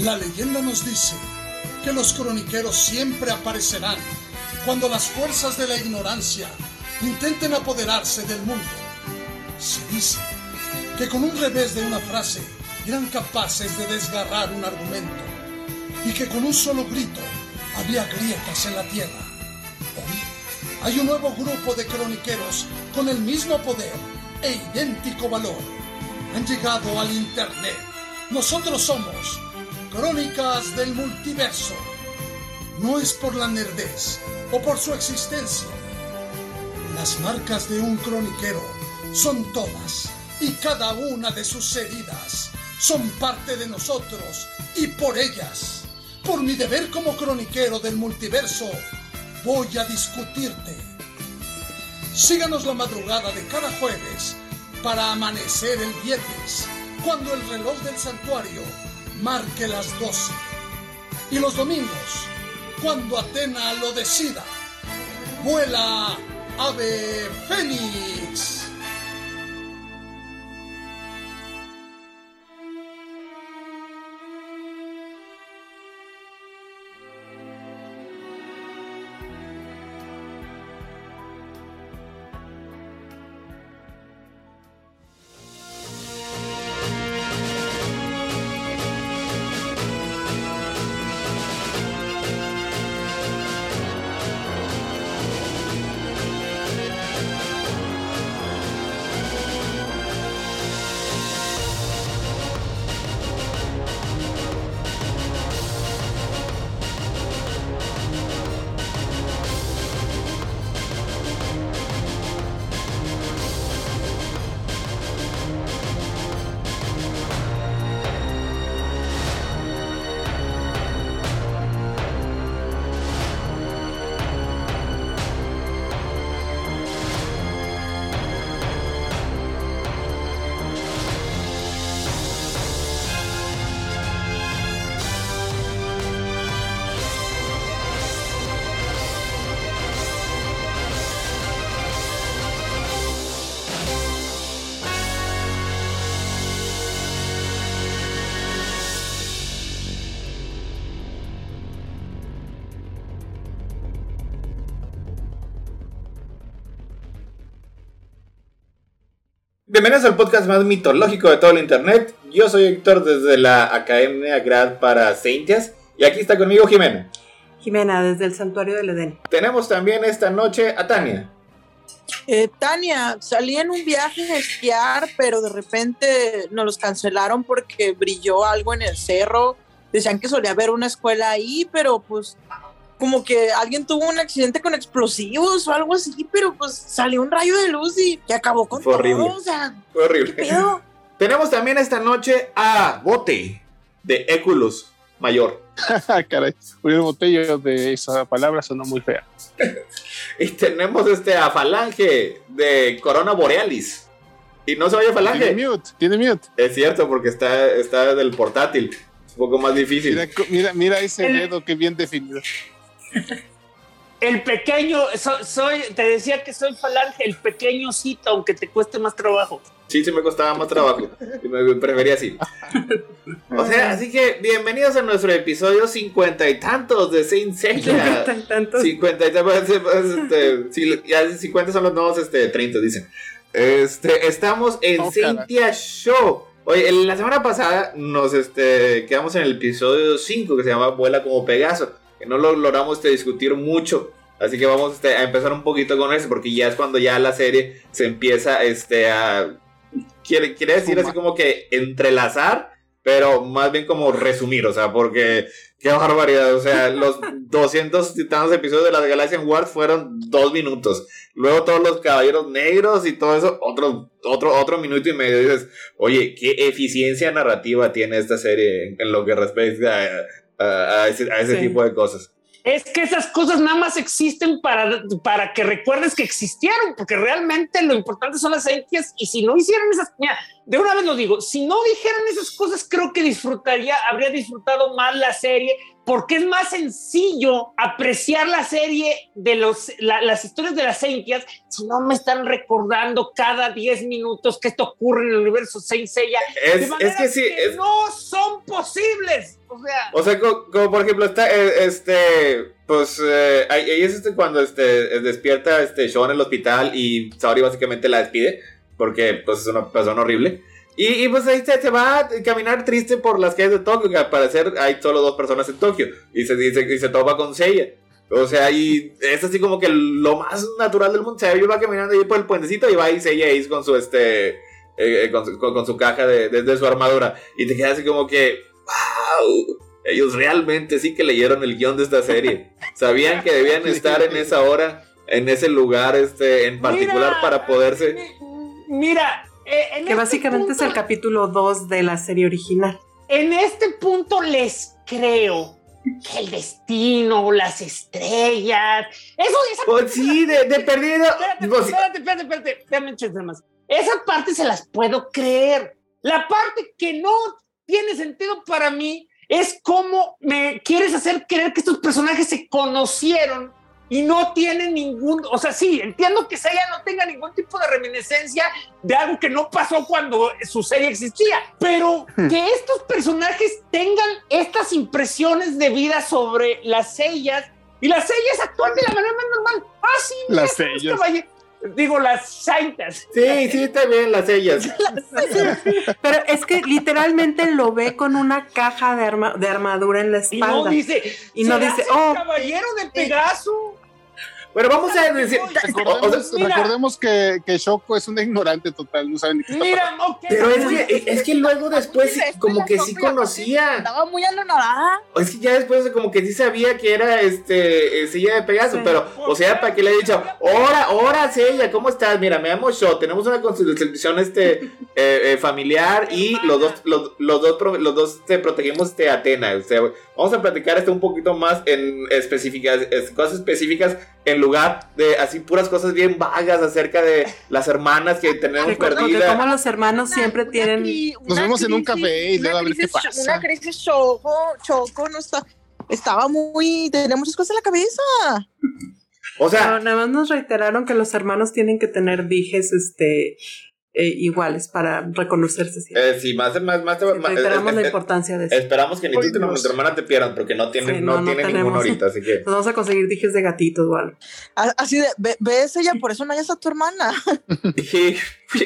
La leyenda nos dice que los croniqueros siempre aparecerán cuando las fuerzas de la ignorancia intenten apoderarse del mundo. Se dice que con un revés de una frase eran capaces de desgarrar un argumento y que con un solo grito había grietas en la tierra. Hoy hay un nuevo grupo de croniqueros con el mismo poder e idéntico valor. Han llegado al Internet. Nosotros somos Crónicas del Multiverso. No es por la nerdez o por su existencia. Las marcas de un croniquero son todas y cada una de sus heridas son parte de nosotros y por ellas, por mi deber como croniquero del multiverso, voy a discutirte. Síganos la madrugada de cada jueves para amanecer el viernes, cuando el reloj del santuario marque las 12. Y los domingos, cuando Atena lo decida, vuela Ave Fénix. Bienvenidos al podcast más mitológico de todo el internet. Yo soy Héctor desde la Academia Grad para Saintias y aquí está conmigo Jimena. Jimena, desde el Santuario del Edén. Tenemos también esta noche a Tania. Eh, Tania, salí en un viaje a esquiar, pero de repente nos los cancelaron porque brilló algo en el cerro. Decían que solía haber una escuela ahí, pero pues como que alguien tuvo un accidente con explosivos o algo así, pero pues salió un rayo de luz y, y acabó con Fue todo. horrible. O sea, Fue horrible. ¿qué pedo? Tenemos también esta noche a Bote de Eculus Mayor. Ah, Caray, un botello de esa palabra sonó muy fea. Y tenemos este a Falange de Corona Borealis. Y no se oye Tiene Falange. mute, tiene mute. Es cierto, porque está, está del portátil. Un poco más difícil. Mira, mira, mira ese dedo que bien definido. El pequeño, so- soy, te decía que soy falange, el pequeñocito, aunque te cueste más trabajo. Sí, sí me costaba más trabajo. Y me prefería así. O sea, así que bienvenidos a nuestro episodio cincuenta y tantos de Saint Seiya. Tan- tantos. Cincuenta y tantos. Este, sí, ya 50 son los nuevos este, 30, dicen. Este, estamos en Oh, Cynthia Show. Oye, en la semana pasada nos este, quedamos en el episodio 5 que se llama Vuela como Pegaso. Que no lo logramos este, discutir mucho. Así que vamos este, a empezar un poquito con eso, porque ya es cuando ya la serie se empieza este, a. Quiere, quiere decir así como que entrelazar, pero más bien como resumir, o sea, porque qué barbaridad, o sea, los 200 y tantos episodios de la Galaxian Wars fueron dos minutos. Luego todos los caballeros negros y todo eso, otro, otro, otro minuto y medio. dices, oye, qué eficiencia narrativa tiene esta serie en, en lo que respecta a, ese, a ese Sí. tipo de cosas. Es que esas cosas nada más existen para, para que recuerdes que existieron, porque realmente lo importante son las entias y si no hicieron esas, mira, de una vez lo digo, si no dijeran esas cosas, creo que disfrutaría, habría disfrutado más la serie, porque es más sencillo apreciar la serie de los, las historias de las Sentias si no me están recordando cada 10 minutos que esto ocurre en el universo Saint Seiya. Es, es que sí, no son posibles. O sea, o sea como, por ejemplo, está eh, este, pues eh, ahí es este cuando este, despierta este Sean en el hospital y Saori básicamente la despide porque pues es una persona horrible. Y, pues ahí se, va a caminar triste por las calles de Tokio, que al parecer hay solo dos personas en Tokio. Y se, dice y se topa con Seiya. O sea, y es así como que lo más natural del mundo. O sea, va caminando ahí por el puentecito y va ahí Seiya con su este. Eh, eh, con, su caja de, su armadura. Y te quedas así como que. ¡Wow! Ellos realmente sí que leyeron el guion de esta serie. Sabían que debían estar en esa hora, en ese lugar este, en particular para poderse. Mira, eh, que este básicamente es el capítulo 2 de la serie original. En este punto les creo que el destino, las estrellas, eso esa pues sí, de, de perdido. Espérate, pues espérate, espérate, espérate, más. Esa parte se las puedo creer. La parte que no tiene sentido para mí es cómo me quieres hacer creer que estos personajes se conocieron y no tiene ningún, o sea, sí, entiendo que Seiya no tenga ningún tipo de reminiscencia de algo que no pasó cuando su serie existía, pero hmm. que estos personajes tengan estas impresiones de vida sobre las sellas y las sellas actúan de la manera más normal. Ah, sí, las sellas. Digo, las santas. Sí, sí, bien, las sellas. Pero es que literalmente lo ve con una caja de, de armadura en la espalda. Y no dice, y no dice, oh, caballero de Pegaso. Pero vamos a decir. Recordemos, que, que, Shoko es un ignorante total, no saben ni qué está Mira, Pero es que, es que luego después, como que sí conocía. Estaba muy anonadada. Es que ya después, como que sí sabía que era este silla de Pegaso, pero, o sea, para que le haya dicho, ahora, ahora, Sella, ¿cómo estás? Mira, me llamo Sho, tenemos una constitución este, eh, eh, familiar y los dos, los, los dos, los dos te protegemos de Atena. O sea, vamos a platicar esto un poquito más en específicas, cosas específicas en lugar de así puras cosas bien vagas acerca de las hermanas que tenemos perdidas. Como los hermanos siempre tienen. Nos vemos en un café y luego a ver qué pasa. Una crisis choco, choco, no está, estaba muy. Tenemos muchas cosas en la cabeza. O sea. nada más nos reiteraron que los hermanos tienen que tener dijes, este eh, iguales para reconocerse Eh, sí, más, más, más, reiteramos la importancia de eso. Esperamos que ni tú ni tu hermana te pierdan porque no tienen, no, no, tienen ninguno ahorita, así que. Nos vamos a conseguir dijes de gatitos o algo. Así de, ves ella, por eso no hayas a tu hermana. y,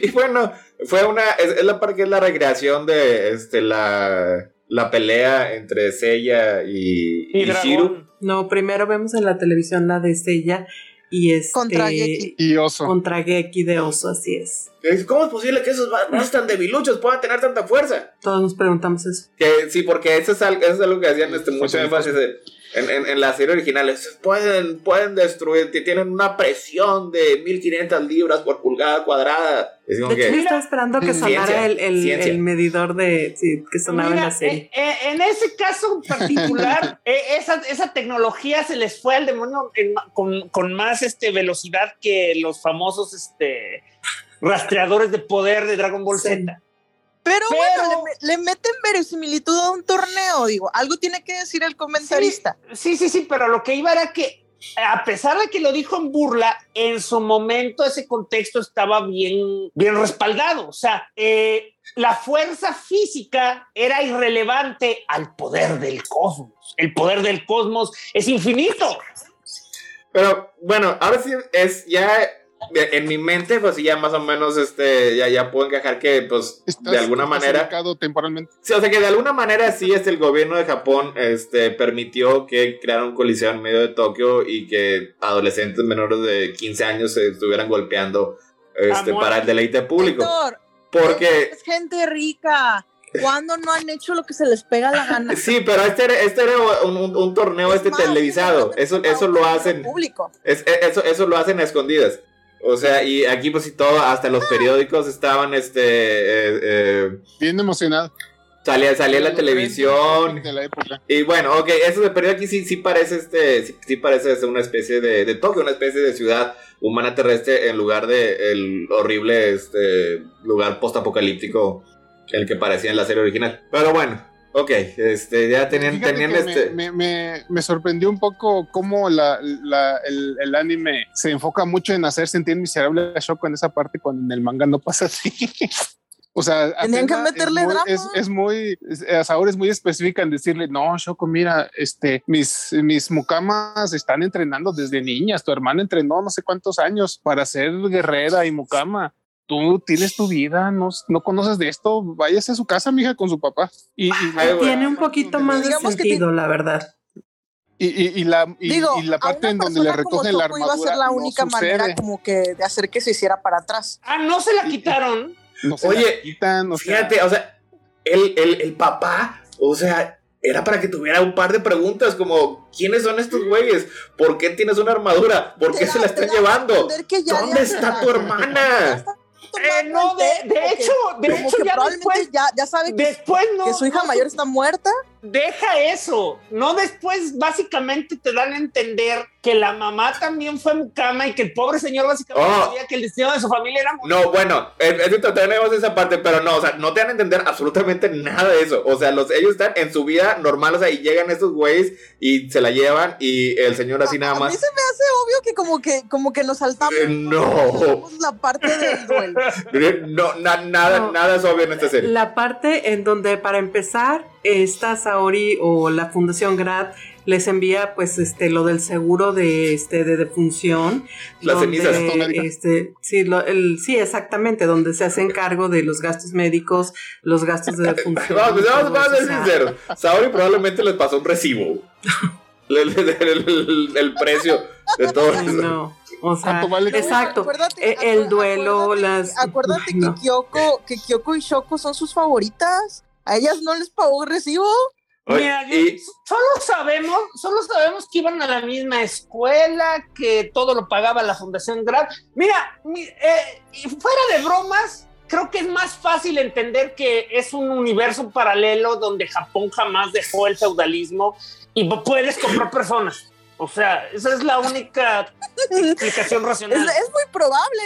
y, bueno, fue una, es, la parte que es la recreación de este, la, la pelea entre Seiya y, y, Shiru. No, primero vemos en la televisión la de Seiya y este, contra Geki. Y Oso. Contra Geki de Oso, así es. ¿Cómo es posible que esos más tan debiluchos puedan tener tanta fuerza? Todos nos preguntamos eso. Que, sí, porque eso es algo, eso es algo que hacían este, mucho énfasis en, en, en, la serie original. Pueden, pueden destruir, tienen una presión de 1500 libras por pulgada cuadrada. de hecho, yo estaba esperando que sonara el, el, el, medidor de sí, que sonaba en la serie. Eh, eh, en ese caso en particular, eh, esa, esa, tecnología se les fue al demonio con, con, más este, velocidad que los famosos este, rastreadores de poder de Dragon Ball Z. Pero, bueno, le, meten verosimilitud a un torneo, digo, algo tiene que decir el comentarista. Sí, sí, sí, pero lo que iba era que, a pesar de que lo dijo en burla, en su momento ese contexto estaba bien, bien respaldado. O sea, eh, la fuerza física era irrelevante al poder del cosmos. El poder del cosmos es infinito. Pero bueno, ahora sí es ya en mi mente, pues ya más o menos, este, ya, ya puedo encajar que, pues, de alguna manera. temporalmente. Sí, o sea que de alguna manera sí, este, el gobierno de Japón, este, permitió que crearan un coliseo en medio de Tokio y que adolescentes menores de 15 años se estuvieran golpeando, este, para el deleite público. porque. Es gente rica. ¿Cuándo no han hecho lo que se les pega la gana? Sí, pero este era, este era un, torneo este televisado. Eso, eso lo hacen. Público. Es, eso, eso lo hacen a escondidas. O sea, y aquí pues y todo, hasta los periódicos estaban, este... Eh, eh, Bien emocionados. Salía, salía la televisión. De la época. Y bueno, ok, eso de perdido aquí sí, sí parece este, sí, sí parece ser una especie de, de Tokio, una especie de ciudad humana terrestre en lugar de el horrible este lugar postapocalíptico el que parecía en la serie original. Pero bueno, ok, este, ya tenían, Fíjate tenían que este. me, me, me- sorprendió un poco cómo la, la- el, el anime se enfoca mucho en hacer sentir miserable a Shoko en esa parte cuando en el manga no pasa así. O sea, Tenían que meterle es muy, drama. Es, es muy, es, es muy específica en decirle, no, Shoko, mira, este, mis, mis mucamas están entrenando desde niñas. Tu hermana entrenó no sé cuántos años para ser guerrera y mucama. Tú tienes tu vida, no, no conoces de esto. Váyase a su casa, mija, con su papá. Y, y- güey. Tiene un poquito más de sentido, la verdad. y, y- y la, y, Digo, y la parte en donde le recogen la Choco iba a armadura. ser la no única sucede. manera como que de hacer que se hiciera para atrás. Ah, no se la quitaron. No se Oye, la quitan, o sea, Fíjate, o sea, el, el, el papá, o sea, era para que tuviera un par de preguntas como, ¿quiénes son estos güeyes? ¿Por qué tienes una armadura? ¿Por qué se la están llevando? entender que ya ¿Dónde está tu ya hermana? Eh, no, de, de hecho, de hecho ya después, ya, ya sabe que, después no. que su hija no, mayor está muerta. Deja eso. No después, básicamente te dan a entender que la mamá también fue mucama y que el pobre señor básicamente Oh. sabía que el destino de su familia era. No, bueno, es es que tenemos esa parte, pero no, o sea, no te van a entender absolutamente nada de eso. O sea, los, ellos están en su vida normal, o sea, y llegan estos güeyes y se la llevan y el señor así nada A mí más. se me hace obvio que como que como que nos saltamos Eh, no. saltamos la parte del duelo. No, na- nada, No. nada es obvio en esta serie. La parte en donde para empezar esta Saori o la Fundación Grad les envía pues este lo del seguro de este de defunción Las donde, cenizas. este sí lo- el, sí exactamente donde se hacen cargo de los gastos médicos los gastos de defunción Vamos, vamos, todo vamos a ser sinceros. Saori probablemente les pasó un recibo. el, el- el- el precio de todo eso. no o sea exacto Acuérdate- Eh, el duelo, acuérdate, las- Acuérdate no. que Kyoko, que Kyoko y Shoko son sus favoritas. A ellas no les pagó recibo. Mira, yo- solo sabemos, solo sabemos que iban a la misma escuela, que todo lo pagaba la Fundación Grad. Mira, mi- eh, fuera de bromas, creo que es más fácil entender que es un universo paralelo donde Japón jamás dejó el feudalismo y puedes comprar personas. O sea, esa es la única explicación Es, racional. es muy probable.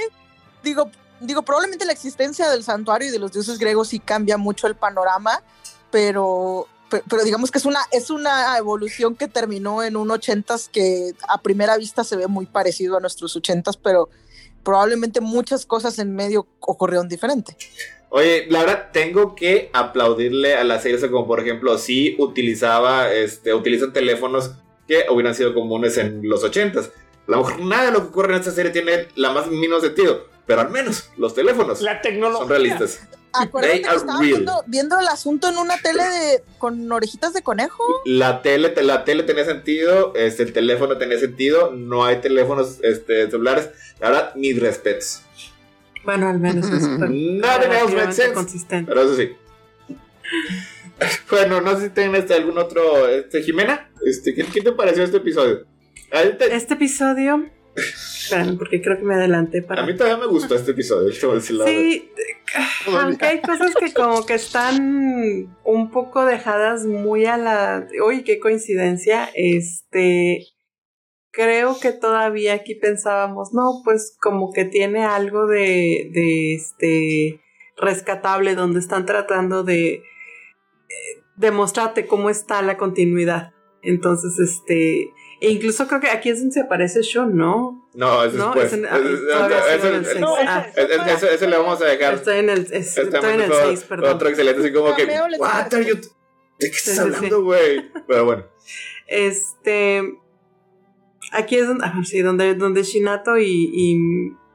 Digo, digo, probablemente la existencia del santuario y de los dioses griegos sí cambia mucho el panorama, pero, pe- pero, digamos que es una, es una evolución que terminó en un ochentas que a primera vista se ve muy parecido a nuestros ochentas, pero probablemente muchas cosas en medio ocurrieron diferente. Oye, la verdad, tengo que aplaudirle a la serie, o sea, como por ejemplo, si utilizaba, este, utilizan teléfonos que hubieran sido comunes en los ochentas. A lo mejor nada de lo que ocurre en esta serie tiene la más mínimo sentido, pero al menos los teléfonos La tecnología. son realistas. Acuérdate They que estaba viendo, viendo el asunto en una tele de, con orejitas de conejo. La tele, te- la tele tenía sentido, este, el teléfono tenía sentido, no hay teléfonos este, celulares. La verdad, mis respetos. bueno al menos es relativamente sense. consistente Pero eso sí. Bueno, no sé si tienen este, algún otro. Este, Jimena, este, ¿qué, qué te pareció este episodio? Te- este episodio espérame porque creo que me adelanté para a mí todavía me gustó este episodio. te voy a decir la verdad. Sí, aunque hay cosas que como que están un poco dejadas muy a la... Uy, qué coincidencia. Este, creo que todavía aquí pensábamos, no, pues como que tiene algo de, de este rescatable donde están tratando de eh, demostrarte cómo está la continuidad. Entonces, este, e incluso creo que aquí es donde se aparece Sean, ¿no? No, es después. Ese ese le vamos a dejar. Estoy en el, es- Este estoy en el momento, 6, perdón. Otro excelente, así como que. What are you. ¿De qué estás sí, hablando, güey? Pero bueno. Este. Aquí es donde, ah, sí, donde, donde Shinato y, y,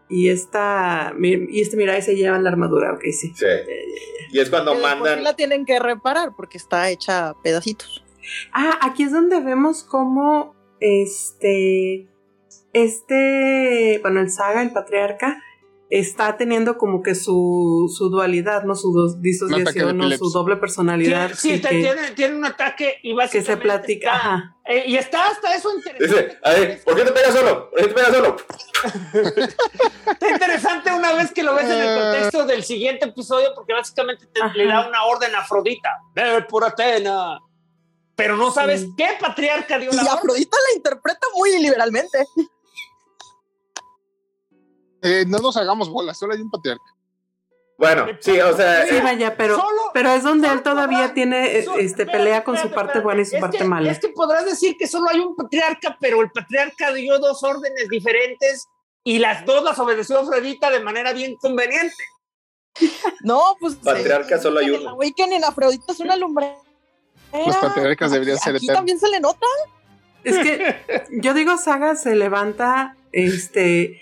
y esta. Y este Mirai se llevan la armadura, ok, sí. Sí. Y es cuando mandan. la tienen que reparar porque está hecha a pedacitos. Ah, aquí es donde vemos cómo este. Este. Bueno, el saga, el patriarca, está teniendo como que su, su dualidad, ¿no? Su dos- disociación, ¿no? Su doble personalidad. Sí, sí, que, tiene, tiene un ataque y que básicamente se platica. está- Ajá. eh, y está hasta eso interesante. Dice, a ver, ¿por qué te pegas solo? ¿Por qué te pegas solo? Está interesante una vez que lo ves en el contexto del siguiente episodio porque básicamente te- le da una orden a Afrodita. Ve por Atena. Pero no sabes Sí. qué patriarca dio Y la orden. Afrodita la interpreta muy liberalmente. Eh, no nos hagamos bolas, solo hay un patriarca. Bueno, sí, o sea, Sí, eh, vaya, pero, Solo- pero es donde él todavía podrá- tiene, solo- este, espérate, pelea con su parte espérate. buena y su parte que- mala. Es que podrás decir que solo hay un patriarca, pero el patriarca dio dos órdenes diferentes y las dos las obedeció Afrodita de manera bien conveniente. No, pues. Patriarca eh, solo hay en uno. Awakening Afrodita es una lumbre. Los patriarcas deberían ser Aquí eternos. también se le nota. Es que yo digo, Saga se levanta, este,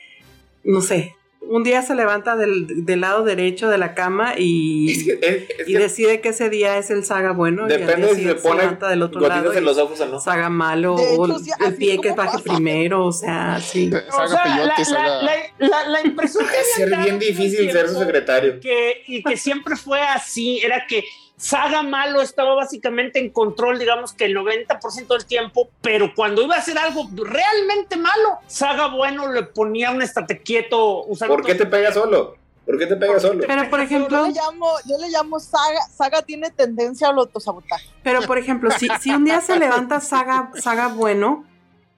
no sé, un día se levanta del, del lado derecho de la cama y, es que, es- es y que decide que ese día es el Saga bueno depende si se pone levanta del otro lado en los ojos o no. Saga malo De hecho, o sí, el pie que baje primero, o sea, sí. O Saga sea, peyote, la, saga- la- la- la- impresión que Es ser bien difícil ser su secretario. que, y que siempre fue así, era que Saga Malo estaba básicamente en control, digamos que el 90% del tiempo, pero cuando iba a hacer algo realmente malo, Saga Bueno le ponía un estate quieto usando ¿Por qué te pega solo? ¿Por qué te pega solo? Pero por ejemplo, Yo le llamo, yo le llamo Saga. Saga tiene tendencia al autosabotaje. Pero, por ejemplo, si, si un día se levanta Saga, Saga bueno,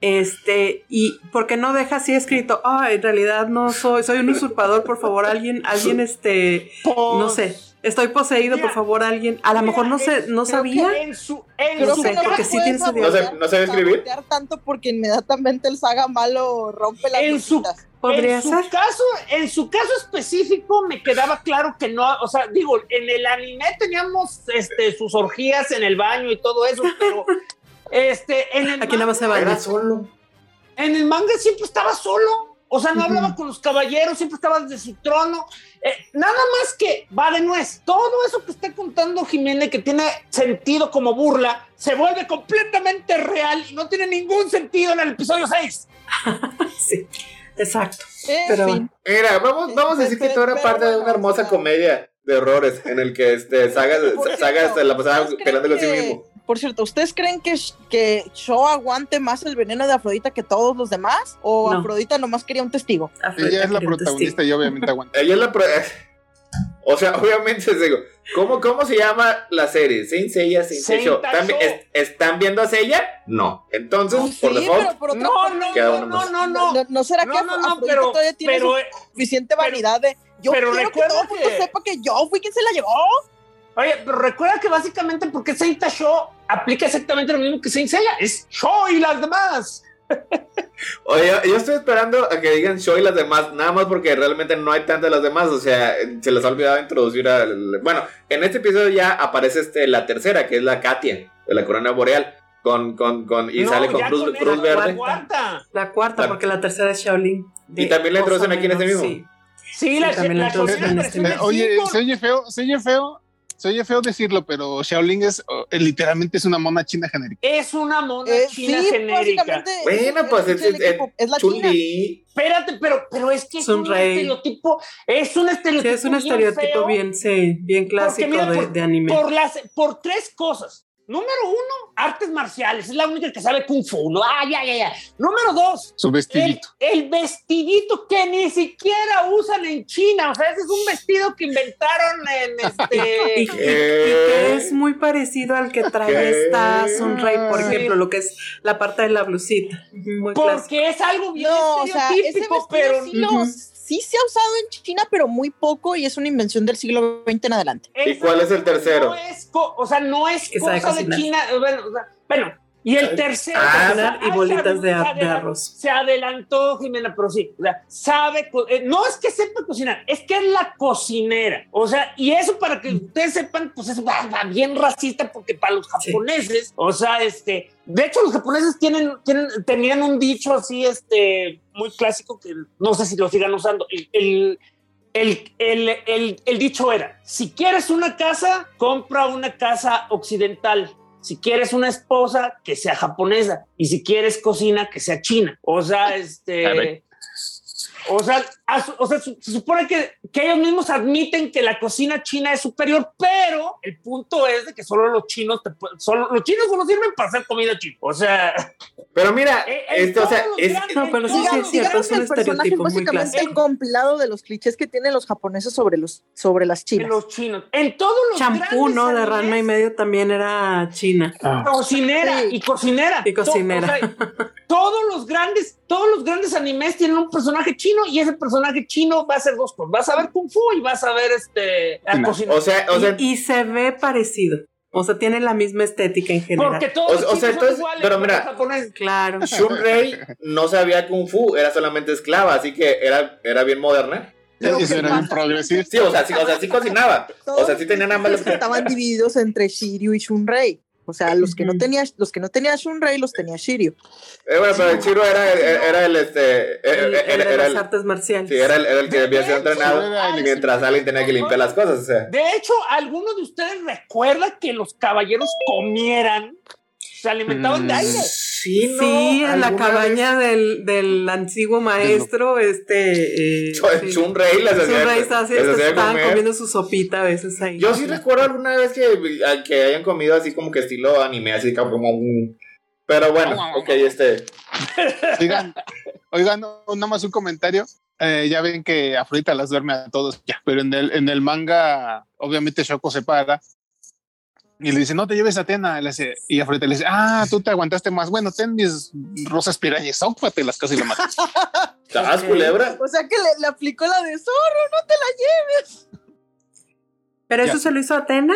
este, y porque no deja así escrito, ah, en realidad no soy, soy un usurpador, por favor, alguien, alguien, este, no sé, estoy poseído, por favor, alguien, a lo mejor no sé, no sabía. En su, en Creo su sé, que no porque sí tiene su No sé- no sabe escribir. tanto porque inmediatamente el Saga malo rompe las En su-. Podría en su caso, en su caso específico me quedaba claro que no, o sea, digo, en el anime teníamos este sus orgías en el baño y todo eso, pero este en el Aquí nada más se manga- baña. Era solo. en el manga siempre estaba solo. O sea, no hablaba con los caballeros, siempre estaba desde su trono. Eh, nada más que va de nuez. Todo eso que está contando Jiménez, que tiene sentido como burla, se vuelve completamente real y no tiene ningún sentido en el episodio 6. Sí, exacto. Pero. Mira, vamos, vamos a decir que todo era Pero parte de una hermosa comedia de errores en el que este, Saga, Saga se la pasaba ¿ustedes peleando con sí que- mismo. Por cierto, ¿ustedes creen que, que Sho aguante más el veneno de Afrodita que todos los demás? ¿O No. Afrodita nomás quería un testigo? Afrodita Ella es la protagonista y obviamente aguanta. Ella es la. pro- O sea, obviamente les digo, ¿cómo, ¿cómo se llama la serie? Saint Seiya, Saint Seiya. ¿Están, Show. es- ¿Están viendo a Seiya? No. Entonces, No, por sí, default, pero por No, no, no, no, no, no. ¿no, no será que No, no, no, pero, todavía tiene pero, suficiente pero- vanidad de yo pero quiero que recuerda todo el mundo que- sepa que yo fui quien se la llevó? Oye, pero recuerda que básicamente porque Saint Show aplica exactamente lo mismo que Saint Seiya, es Show y las demás. Oye, yo estoy esperando a que digan Show y las demás, nada más porque realmente no hay tantas de las demás, o sea, se les ha olvidado introducir al... Bueno, en este episodio ya aparece este, la tercera, que es la Katia, de la corona boreal, con, con, con, y No, sale con Cruz, con Cruz esa Verde. cuarta. La cuarta, La- porque la tercera es Shaolin. Y también la introducen aquí en este mismo. sí. Sí, la, también la la en este- Oye, se oye feo, se oye feo, se oye feo decirlo, pero Shaolin es oh, literalmente es una mona china genérica. Es una mona Eh, china sí, genérica. Bueno, pues es, la china. Espérate, pero, pero es que es, un estereotipo, es un Sí, estereotipo. es un bien estereotipo feo bien, sí, bien clásico mira, de, por- de anime. Por, las, por tres cosas. Número uno, artes marciales. Es la única que sabe Kung Fu. ¿no? Ah, ya, ya, ya. Número dos, Su el, vestidito. el vestidito que ni siquiera usan en China. O sea, ese es un vestido que inventaron en este. y- y que es muy parecido al que trae ¿Qué? esta Sunray, por Sí. ejemplo, lo que es la parte de la blusita. Muy clásico. Porque es algo bien No, o sea, ese estereotípico, vestido pero sí. Sí se ha usado en China, pero muy poco y es una invención del siglo XX en adelante. ¿Y cuál es el tercero? No es o sea, no es cosa de. China. Bueno, o sea, bueno, y el tercero. Ah, cocinar y bolitas de arroz. Se adelantó Jimena, pero sí, o sea, sabe, eh, no es que sepa cocinar, es que es la cocinera. O sea, y eso para que ustedes sepan, pues es va bien racista porque para los Sí. japoneses, o sea, este, de hecho los japoneses tienen, tienen, tenían un dicho así, este, muy clásico que no sé si lo sigan usando. El, el, el, el, el- el dicho era, si quieres una casa, compra una casa occidental. Si quieres una esposa, que sea japonesa. Y si quieres cocina, que sea china. O sea, este... O sea, o sea se supone que, que, ellos mismos admiten que la cocina china es superior, pero el punto es de que solo los chinos, te, solo, los chinos solo sirven para hacer comida china. O sea... Pero mira, eh, esto, o sea, es, no, pero sí, es cierto, es un estereotipo muy clásico. el compilado de los clichés que tienen los japoneses sobre los sobre las chinas. Los chinos. En todos los champú, ¿no? De Ranma y medio también era china. Ah. Cocinera y cocinera. Y cocinera. todos los grandes, todos los grandes animes tienen un personaje chino y ese personaje chino va a ser dos cosas. Vas a ver Kung Fu y vas a ver este O sea, o sea y, se ve parecido. O sea, tiene la misma estética en general. Porque todos o, sea, entonces, pero mira, claro. Shunrei no sabía kung fu, era solamente esclava, así que era, era bien moderna. Eso era bien progresivo. Sí, o sea, sí, o sea, sí cocinaba. o sea, sí tenían ambas. Estaban divididos entre Shiryu y Shunrei. O sea, los que no tenía, los que no tenía Shunrei los tenía Shiryu. Eh, bueno, pero el Shiryu era, era, el este el, el, de las artes marciales. Sí, era el, era el que había sido entrenado mientras alguien tenía que limpiar las cosas. O sea. De hecho, ¿alguno de ustedes recuerda que los caballeros comieran se alimentaban de aire. Sí, ¿no? sí en la cabaña del, del, antiguo maestro, este. Eh, Chun Rey las hacía. Rey estaban comiendo su sopita a veces ahí. Yo sí recuerdo alguna vez que, que hayan comido así como que estilo anime, así como un. Pero bueno, ok, este. Oigan, oigan, nada más un comentario. Eh, ya ven que Afrodita las duerme a todos, ya, pero en el, en el manga, obviamente Shoko se para y le dice, no te lleves a Atena. Y Afrodita le dice, ah, tú te aguantaste más. Bueno, ten mis rosas pirañas, las casi lo matas. ¿Estás culebra? O sea que le, aplicó la de zorro, no te la lleves. ¿Pero eso se lo hizo a Atena?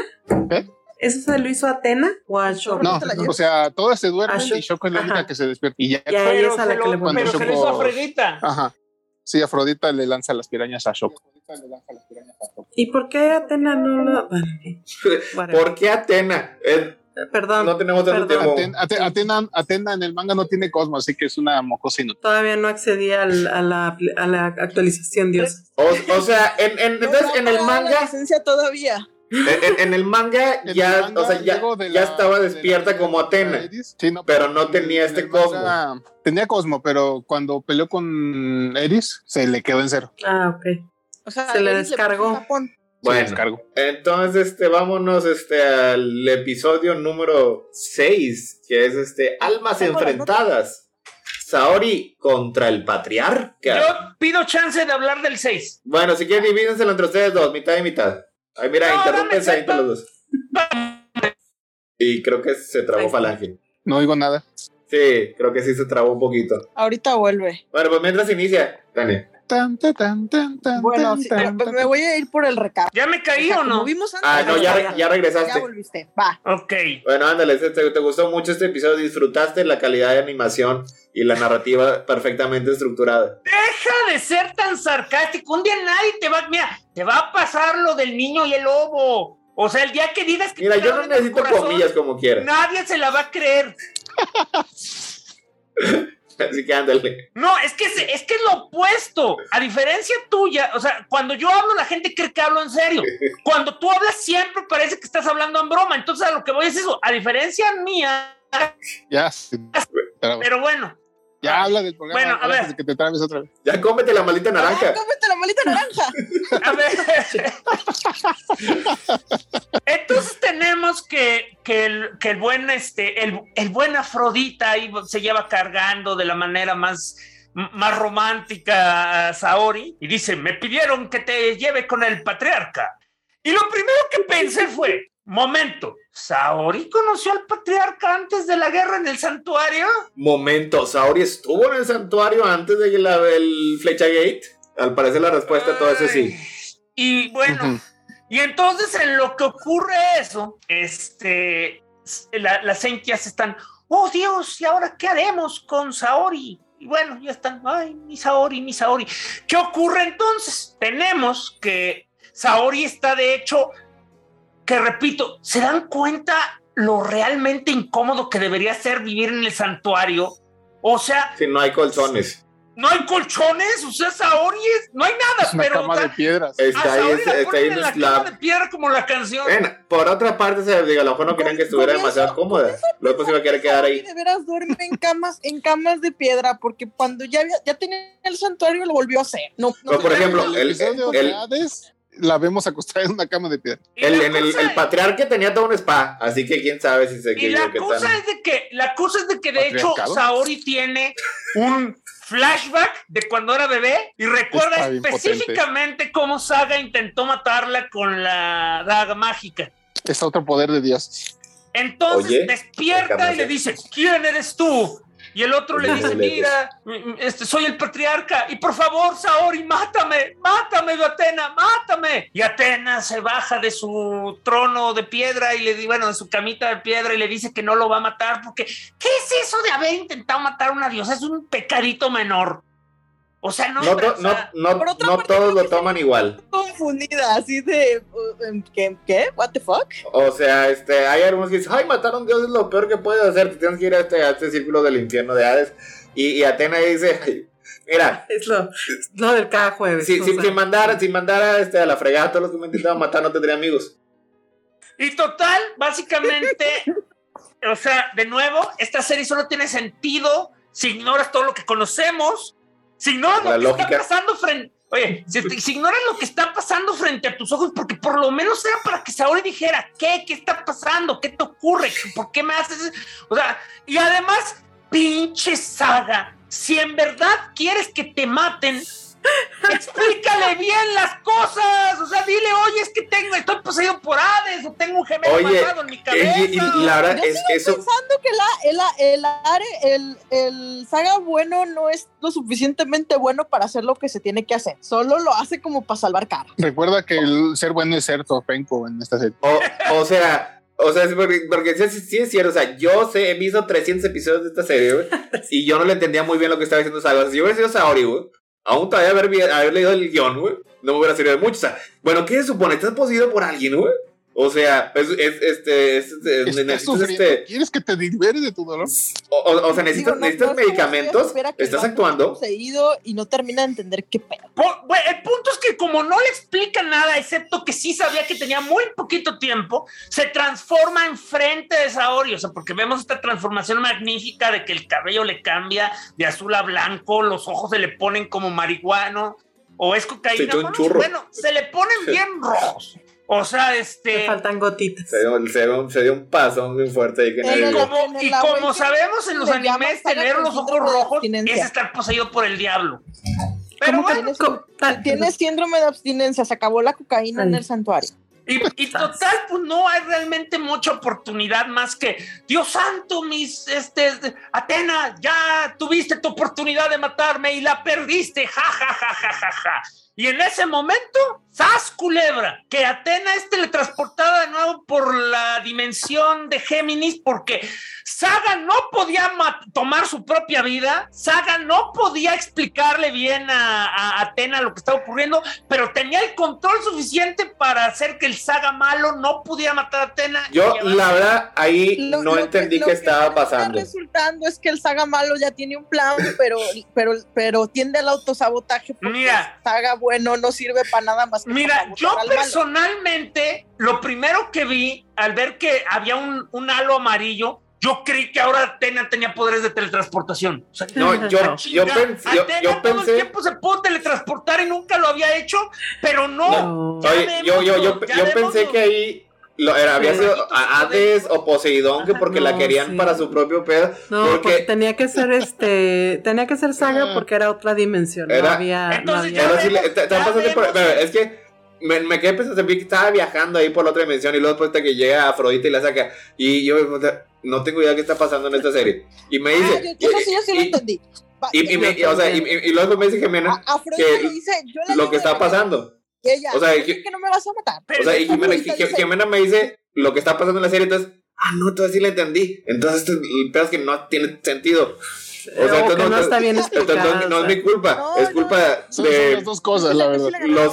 ¿Eh? ¿Eso se lo hizo a Atena o a Shoko? No, o sea, todas se duermen y Shoko es la única que se despierta. Y ya, ya pero, se, lo, pero se le hizo a Afrodita. Ajá. Sí, Afrodita le lanza las pirañas a Shoko. ¿Y por qué Atena no lo.? ¿Por qué Atena? Eh, perdón. No tenemos tanto tiempo. Atena, Atena, en el manga no tiene cosmos, así que es una mocosina. Todavía no accedí a, la, a la actualización, Dios. O, sea, en, en, entonces, en el manga. todavía. En, el manga ya, o sea, ya, ya estaba despierta como Atena, pero no tenía este cosmo. Tenía cosmo, pero cuando peleó con Eris se le quedó en cero. Ah, ok. O sea, se le descargó. bueno, entonces este, vámonos este, al episodio número 6, que es este Almas Enfrentadas. Saori contra el patriarca. Yo pido chance de hablar del 6. Bueno, si quieren, divídenselo entre ustedes dos, mitad y mitad. Ay, mira, no, interrúmpense ahí entre los dos. Y creo que se trabó Falange. No oigo nada. Sí, creo que sí se trabó un poquito. Ahorita vuelve. Bueno, pues mientras inicia, Dani. Tan, bueno, me voy a ir por el recap. ¿Ya me caí o, no? Vimos antes, ah, no, ya, ya regresaste. Ya volviste. Va. Ok. Bueno, ándale, te, te, gustó mucho este episodio, disfrutaste la calidad de animación y la narrativa perfectamente estructurada. Deja de ser tan sarcástico. Un día nadie te va, mira, te va a pasar lo del niño y el lobo. O sea, el día que digas que. Mira, yo no necesito comillas como quieras. Nadie se la va a creer. Así que ándale. No, es que es, es que es lo opuesto. A diferencia tuya, o sea, cuando yo hablo, la gente cree que hablo en serio. Cuando tú hablas, siempre parece que estás hablando en broma. Entonces, a lo que voy es eso. A diferencia mía. Ya. Pero bueno, ya habla del programa. Bueno, a ver. que te traes otra vez. Ya cómete la malita naranja. cómete la malita naranja. a ver. Entonces tenemos que, que, el, que el buen este, el, el, buen Afrodita ahí se lleva cargando de la manera más, más romántica a Saori y dice: Me pidieron que te lleve con el patriarca. Y lo primero que pensé fue: Momento, ¿Saori conoció al patriarca antes de la guerra en el santuario? Momento, ¿Saori estuvo en el santuario antes de la, el Flecha Gate? Al parecer la respuesta a todo eso sí. Y bueno, y entonces en lo que ocurre eso, este, las entias están, oh Dios, ¿y ahora qué haremos con Saori? Y bueno, ya están, ay, mi Saori, mi Saori. ¿Qué ocurre entonces? Tenemos que Saori está de hecho que repito, ¿se dan cuenta lo realmente incómodo que debería ser vivir en el santuario? O sea... Si no hay colchones. no hay colchones, o sea, Saori es, no hay nada, Es una pero cama o sea, de piedras. Está ahí, Saori la está ponen ahí en la slab. cama de piedra como la canción. Bueno, por otra parte, se, digo, a lo mejor no querían que estuviera eso- demasiado cómoda. Luego pues iba a querer quedar ahí. De veras duerme en camas, en camas de piedra, porque cuando ya, había- ya tenía el santuario lo volvió a hacer. No, no Pero, sé por ejemplo, el el- el- Hades la vemos acostada en una cama de piedra. El, en el, patriarca tenía todo un spa, así que quién sabe si se Y la cosa tan- es de que, la cosa es de que de hecho. Saori tiene un flashback de cuando era bebé y recuerda potente. específicamente cómo Saga intentó matarla con la daga mágica. Es otro poder de Dios. Entonces Oye, despierta y le dice, ¿quién eres tú? Y el otro le dice, mira, este, soy el patriarca y por favor, Saori, mátame, mátame, Atena, mátame. Y Atena se baja de su trono de piedra y le dice, bueno, de su camita de piedra y le dice que no lo va a matar porque, ¿qué es eso de haber intentado matar a una diosa? Es un pecadito menor. O sea, no... No, to- o sea, no, no, por otra no parte, todos lo que toman igual. confundida, así de uh, ¿qué? ¿Qué? ¿What the fuck? O sea, este, hay algunos que dicen, ay, matar a un dios es lo peor que puedes hacer, te tienes que ir a este, a este círculo del infierno de Hades. Y, y Atena dice, "Ay, mira, Es lo, lo del cada jueves. si, si, sea. si mandara, si mandara este, a la fregada a todos los que me intentaban matar, no tendría amigos. Y total, básicamente, o sea, de nuevo, esta serie solo tiene sentido si ignoras todo lo que conocemos, si ignoras La lo que está pasando frente. Oye, si, si ignoras lo que está pasando frente a tus ojos, porque por lo menos era para que Saori dijera, ¿qué? ¿Qué está pasando? ¿Qué te ocurre? ¿Por qué me haces? O sea, y además, pinche saga, si en verdad quieres que te maten, explícale bien las cosas. O sea, dile, oye, es que tengo, estoy poseído por Hades, o tengo un gemelo Oye, malvado en mi cabeza. Y, y- y la verdad Yo es que eso, Pensando que la, el, el, Are- el, el saga bueno no es lo suficientemente bueno para hacer lo que se tiene que hacer. Solo lo hace como para salvar cara. Recuerda que el ser bueno es ser torpenco en esta serie. o, o sea, o sea, es porque, porque sí, es cierto, o sea, yo sé, he visto 300 episodios de esta serie, güey, y yo no le entendía muy bien lo que estaba diciendo Saga. O sea, si yo hubiera sido Saori, güey, aún todavía haber, leído el guion, güey, no me hubiera servido de mucho. O sea, bueno, ¿qué se supone? ¿Estás poseído por alguien, güey? O sea, es, es- este, es, necesitas este, ¿Quieres que te liberes de tu dolor? o, o- o sea, necesitas, Digo, no- necesitas no medicamentos, estás actuando. poseído y no termina de entender qué pedo. El punto es que como no le explica nada, excepto que sí sabía que tenía muy poquito tiempo, se transforma enfrente de Saori, o sea, porque vemos esta transformación magnífica de que el cabello le cambia de azul a blanco, los ojos se le ponen como marihuano, o es cocaína. churro. bueno, se le ponen bien rojos. O sea, este... faltan gotitas. Se dio, se dio un- se dio un pasón muy fuerte ahí que En nadie. Como, en y como sabemos en los animes, tener los ojos rojos abstinencia. es estar poseído por el diablo. Pero ¿Cómo que- bueno, Tienes síndrome de abstinencia, se acabó la cocaína en Ay. el santuario. Y, y total, pues no hay realmente mucha oportunidad más que, Dios santo, mis, este, Atena, ya tuviste tu oportunidad de matarme y la perdiste, ja, ja, ja, ja, ja, ja. Y en ese momento, ¡zas, culebra! Que Atena es teletransportada de nuevo por la dimensión de Géminis porque Saga no podía ma- tomar su propia vida, Saga no podía explicarle bien a, a Atena lo que estaba ocurriendo, pero tenía el control suficiente para hacer que el Saga malo no pudiera matar a Atena. Yo, la verdad, ahí Lo- no lo entendí lo qué que estaba está pasando. resultando es que el saga malo ya tiene un plan, pero, pero, pero tiende al autosabotaje porque Mira. el saga bueno no sirve para nada más Mira, yo personalmente, lo primero que vi al ver que había un, un halo amarillo, yo creí que ahora Atena tenía poderes de teletransportación. O sea, No, yo, No. yo, pensé, yo, Atena yo todo el pensé, tiempo se pudo teletransportar y nunca lo había hecho, pero no. Yo, yo, yo, yo pensé que ahí lo, era, había sido Hades o Poseidón, que porque la no, querían sí. para su propio pedo. No, porque, porque tenía que ser este, tenía que ser saga Ah. porque era otra dimensión, no Era- había, no Entonces había- ya vemos, te- te ya pasaste por- pero es que me, me quedé pensando que estaba viajando ahí por la otra dimensión y luego después de que llega Afrodita y la saca. Y yo no tengo idea qué está pasando en esta serie. Y me Ah, dice. yo, yo sí, yo sí lo y- entendí. Y, y, me- y- o sea, y, y- y luego me dice Jimena a- que dice, yo lo que está pasando. Y ella, o sea, "Yo que- que no me vas a matar. Pero- O sea, y Jimena, Jimena me dice lo que está pasando en la serie, entonces, ah, no, entonces sí la entendí. Entonces, el pedo es que no tiene sentido. o entonces que no está bien entonces, explicado. no, no es mi culpa, No, es no, culpa Son, son de las dos cosas, la verdad. los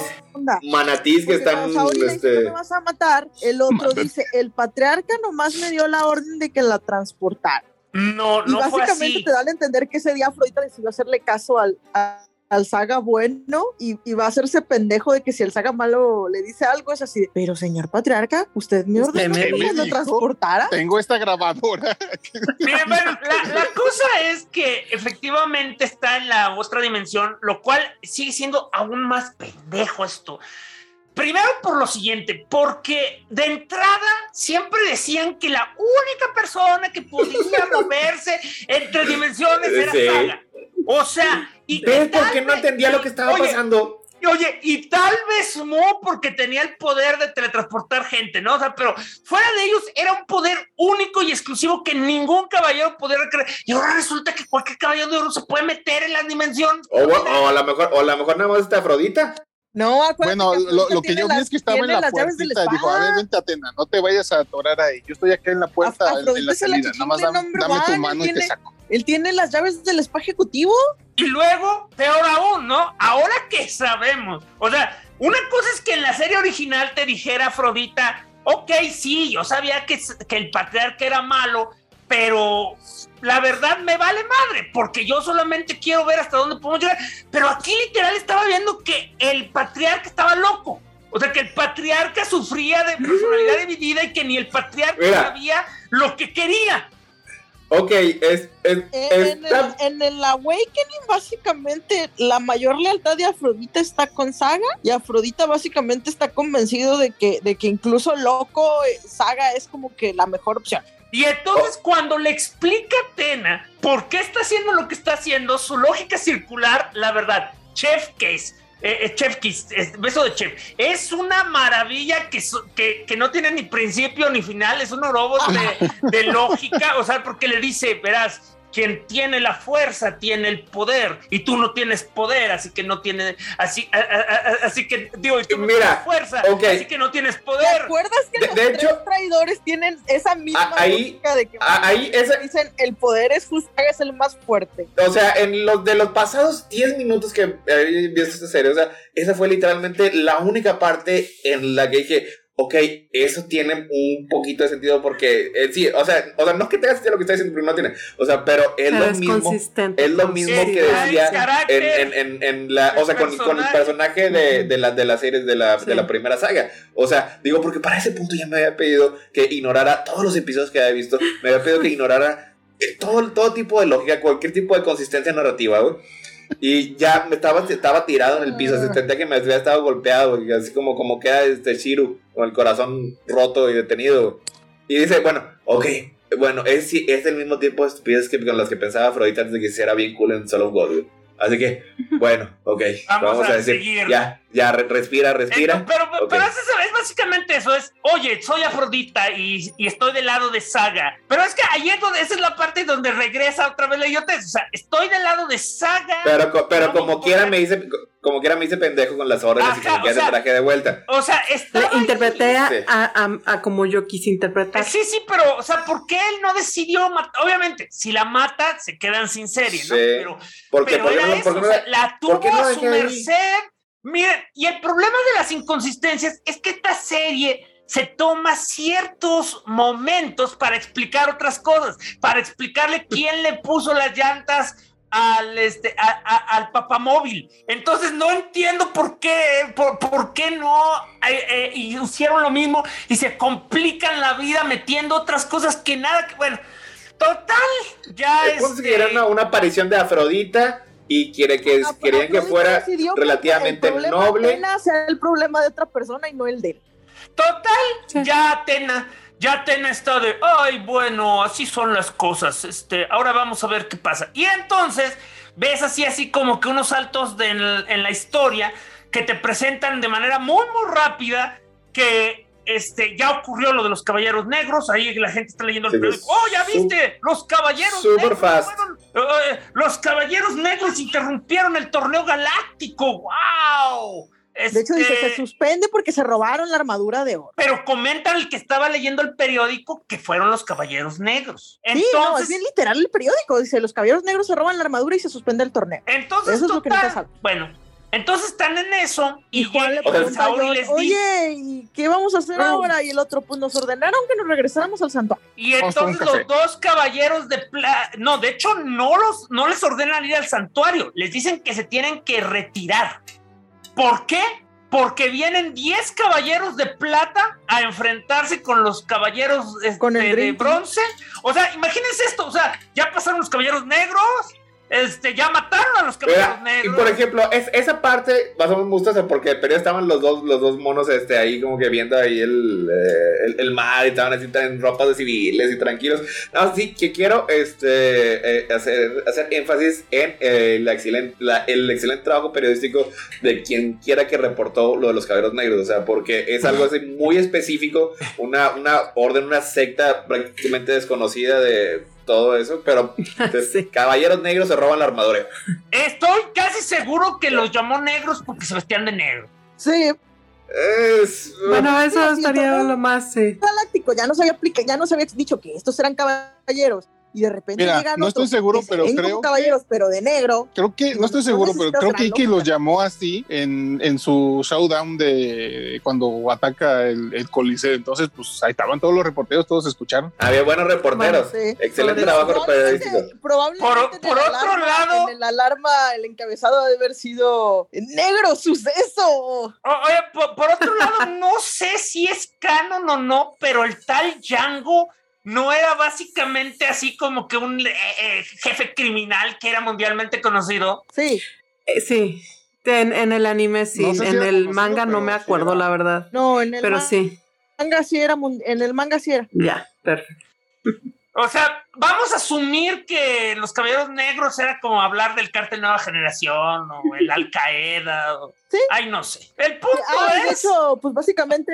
manatís que Porque están, dice, "No este, me vas a matar, el otro dice, el patriarca nomás me dio la orden de que la transportara. No, no y fue básicamente así. te dan a entender que ese día Afrodita decidió hacerle caso al, a- al saga bueno y, y va a hacerse pendejo de que si el saga malo le dice algo es así, de, pero señor patriarca, usted me ordenó me que dijo. lo transportara. Tengo esta grabadora. Miren, bueno, la, la cosa es que efectivamente está en la otra dimensión, lo cual sigue siendo aún más pendejo esto. Primero por lo siguiente, porque de entrada siempre decían que la única persona que podía moverse entre dimensiones era Sí. Saga. O sea, y ¿Ves por qué no entendía lo que estaba Oye, pasando? y Oye, y tal vez Mo porque tenía el poder de teletransportar gente, ¿no? O sea, pero fuera de ellos era un poder único y exclusivo que ningún caballero podía recrear. Y ahora resulta que cualquier caballero de oro se puede meter en la dimensión. O, o a lo mejor, o a lo mejor nada más está Afrodita. No, acuérdate Bueno, que lo, que yo vi es que estaba en la puertita. Dijo, a ver, vente Atena, no te vayas a atorar ahí. Yo estoy acá en la puerta, Af- en- en la salida. Nada más dame, tu mano y te tiene- saco. Él tiene las llaves del spa ejecutivo. Y luego, peor aún, ¿no? Ahora que sabemos. O sea, una cosa es que en la serie original te dijera Afrodita, ok, sí, yo sabía que, que el patriarca era malo, pero la verdad me vale madre, porque yo solamente quiero ver hasta dónde podemos llegar. Pero aquí literal estaba viendo que el patriarca estaba loco. O sea, que el patriarca sufría de personalidad dividida y que ni el patriarca Mira. sabía lo que quería. Ok, es, es, En, el, en el Awakening, básicamente, la mayor lealtad de Afrodita está con Saga y Afrodita básicamente está convencido de que, de que incluso loco, eh, Saga es como que la mejor opción. Y entonces cuando le explica a Atena por qué está haciendo lo que está haciendo, su lógica circular, la verdad, Chef Case, eh, eh, Chef beso de Chef, es una maravilla que, so- que, que no tiene ni principio ni final, es un orobo de, de lógica, o sea, porque le dice, verás, quien tiene la fuerza tiene el poder y tú no tienes poder, así que no tiene, así, a- a- a- así que, digo, y tú no Mira, tienes fuerza, así que no tienes ¿Te poder. acuerdas que De- los de tres hecho- traidores tienen esa misma Ah, ahí- lógica de que ah, ahí esa- dicen el poder es justo, es el más fuerte? O sea, en los de los pasados 10 minutos que he visto esta serie, o sea, esa fue literalmente la única parte en la que dije, ok, eso tiene un poquito de sentido porque, eh, sí, o sea, o sea, no es que tenga sentido lo que está diciendo, pero no tiene, o sea, pero es Pero lo es mismo. Es lo mismo Sí, que decía en, en, en, en la, o sea, con, con el personaje. de, de, la, de las series de la, Sí. de la primera saga. O sea, digo, porque para ese punto ya me había pedido que ignorara todos los episodios que había visto, me había pedido que ignorara eh, todo, todo tipo de lógica, cualquier tipo de consistencia narrativa, güey. Y ya me estaba, estaba tirado en el piso, se sentía que me había estado golpeado, güey, así como, como queda este Shiru, con el corazón roto y detenido. Y dice, bueno, ok, bueno, es, es el mismo tipo de estupidez que con las que pensaba Afrodita antes de que se hiciera bien cool en Soul of God. Así que, bueno, ok, Vamos vamos, a a, decir, seguir. ya, ya, re- respira, respira. Entonces, pero, pero es, básicamente eso, es, oye, soy Afrodita y, y estoy del lado de Saga. Pero es que ahí es donde, esa es la parte donde regresa otra vez la idiotez. O sea, estoy del lado de Saga. Pero, pero como quiera me dice, como quiera me hice pendejo con las órdenes y Ajá, como quiera o sea, traje de vuelta. o sea, está. Le interpreté a, Sí. a- a- a como yo quise interpretar. Sí, sí, pero, o sea, ¿por qué él no decidió matar? Obviamente, si la mata, se quedan sin serie, ¿no? Sí. Pero, Porque, pero ¿por qué era no- eso, no- o sea, la tuvo no a su ahí? merced. Miren, y el problema de las inconsistencias es que esta serie se toma ciertos momentos para explicar otras cosas, para explicarle quién le puso las llantas al este a- a- al papamóvil. Entonces no entiendo por qué por, por qué no eh, eh, y hicieron lo mismo y se complican la vida metiendo otras cosas que nada que bueno, total ya es este, una, una aparición de Afrodita y quiere que, querían que fuera relativamente el noble. Atena sea el problema de otra persona y no el de él. Total, Sí. ya Atena, ya Atena está de, ay, bueno, así son las cosas, este, ahora vamos a ver qué pasa. Y entonces ves así, así como que unos saltos de en, en la historia que te presentan de manera muy, muy rápida que este, ya ocurrió lo de los caballeros negros, ahí la gente está leyendo el Sí, periódico, oh, ya viste, los caballeros super negros fast. fueron- eh, los caballeros negros interrumpieron el torneo galáctico, wow. De hecho, dice, se suspende porque se robaron la armadura de oro. pero comentan el que estaba leyendo el periódico que fueron los caballeros negros. sí, no, es Entonces, bien literal el periódico. Dice, los caballeros negros se roban la armadura y se suspende el torneo. entonces Eso es lo que total, necesitas saber. bueno, Entonces están en eso y, Y Juan le pregunta a Saúl y George, les dice, oye, ¿y qué vamos a hacer No. ahora? Y el otro, pues nos ordenaron que nos regresáramos al santuario. y entonces los dos caballeros de plata, no, de hecho no los no les ordenan ir al santuario, les dicen que se tienen que retirar. ¿Por qué? Porque vienen 10 caballeros de plata a enfrentarse con los caballeros este, Con de bronce. O sea, imagínense esto, o sea, ya pasaron los caballeros negros, este, ya mataron a los caballeros Y negros. por ejemplo, es, esa parte más o menos me gusta porque pero estaban los dos, los dos monos este, ahí como que viendo ahí el, eh, el, el mar y estaban así en ropas de civiles y tranquilos. No, sí, que quiero este, eh, hacer, hacer énfasis en eh, la excelente, la- el excelente trabajo periodístico de quien quiera que reportó lo de los caballeros negros. O sea, porque es algo así muy específico, una, una orden, una secta prácticamente desconocida de todo eso, pero Sí. caballeros negros se roban la armadura. Estoy casi seguro que los llamó negros porque se vestían de negro. Sí, Es, Bueno, eso estaría lo más, sí. galáctico, ya no se había aplicado, ya no se había dicho que estos eran caballeros. Y de repente Mira, llegan no estoy seguro, pero creo que- caballeros, pero de negro. Creo que, no estoy seguro, pero creo que Iki los llamó así en, en su showdown de cuando ataca el, el Coliseo. Entonces, pues ahí estaban todos los reporteros, todos escucharon. había buenos reporteros. Bueno, sí. Excelente trabajo periodístico. Probablemente, Por- por el otro alarma- lado- en el alarma, el encabezado debe haber sido negro suceso. O- Oye, por, por otro lado, no sé si es canon o no, pero el tal Django no era básicamente así como que un eh, eh, jefe criminal que era mundialmente conocido. Sí, Eh, sí, en, en el anime sí, No sé si en el conocido, manga no me acuerdo, la verdad. no, en el Pero sí, manga sí era, en el manga sí era. ya, perfecto. O sea, vamos a asumir que los caballeros negros era como hablar del cártel Nueva Generación o el Al Qaeda. O... Sí. Ay, no sé. El punto Ah, de es. hecho, pues básicamente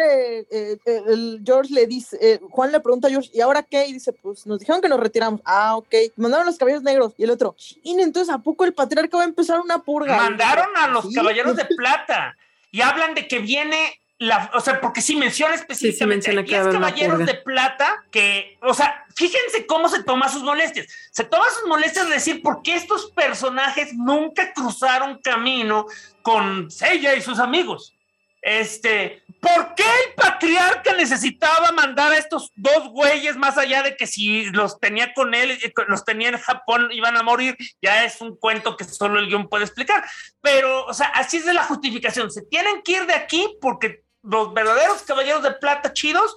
eh, eh, el George le dice, eh, Juan le pregunta a George, ¿y ahora qué? Y dice, pues nos dijeron que nos retiramos. Ah, ok. Mandaron los caballeros negros. Y el otro, "Chin, entonces ¿a poco el patriarca va a empezar una purga? Y Mandaron a los "Sí". caballeros de plata y hablan de que viene la, o sea, porque sí menciona específicamente menciona que 10 va a haber una caballeros de plata que, o sea, fíjense cómo se toma sus molestias. Se toma sus molestias de decir por qué estos personajes nunca cruzaron camino con Seiya y sus amigos. Este, ¿por qué el patriarca necesitaba mandar a estos dos güeyes más allá de que si los tenía con él, eh, los tenía en Japón, iban a morir? Ya es un cuento que solo el guion puede explicar. Pero, o sea, así es de la justificación. Se tienen que ir de aquí porque los verdaderos caballeros de plata chidos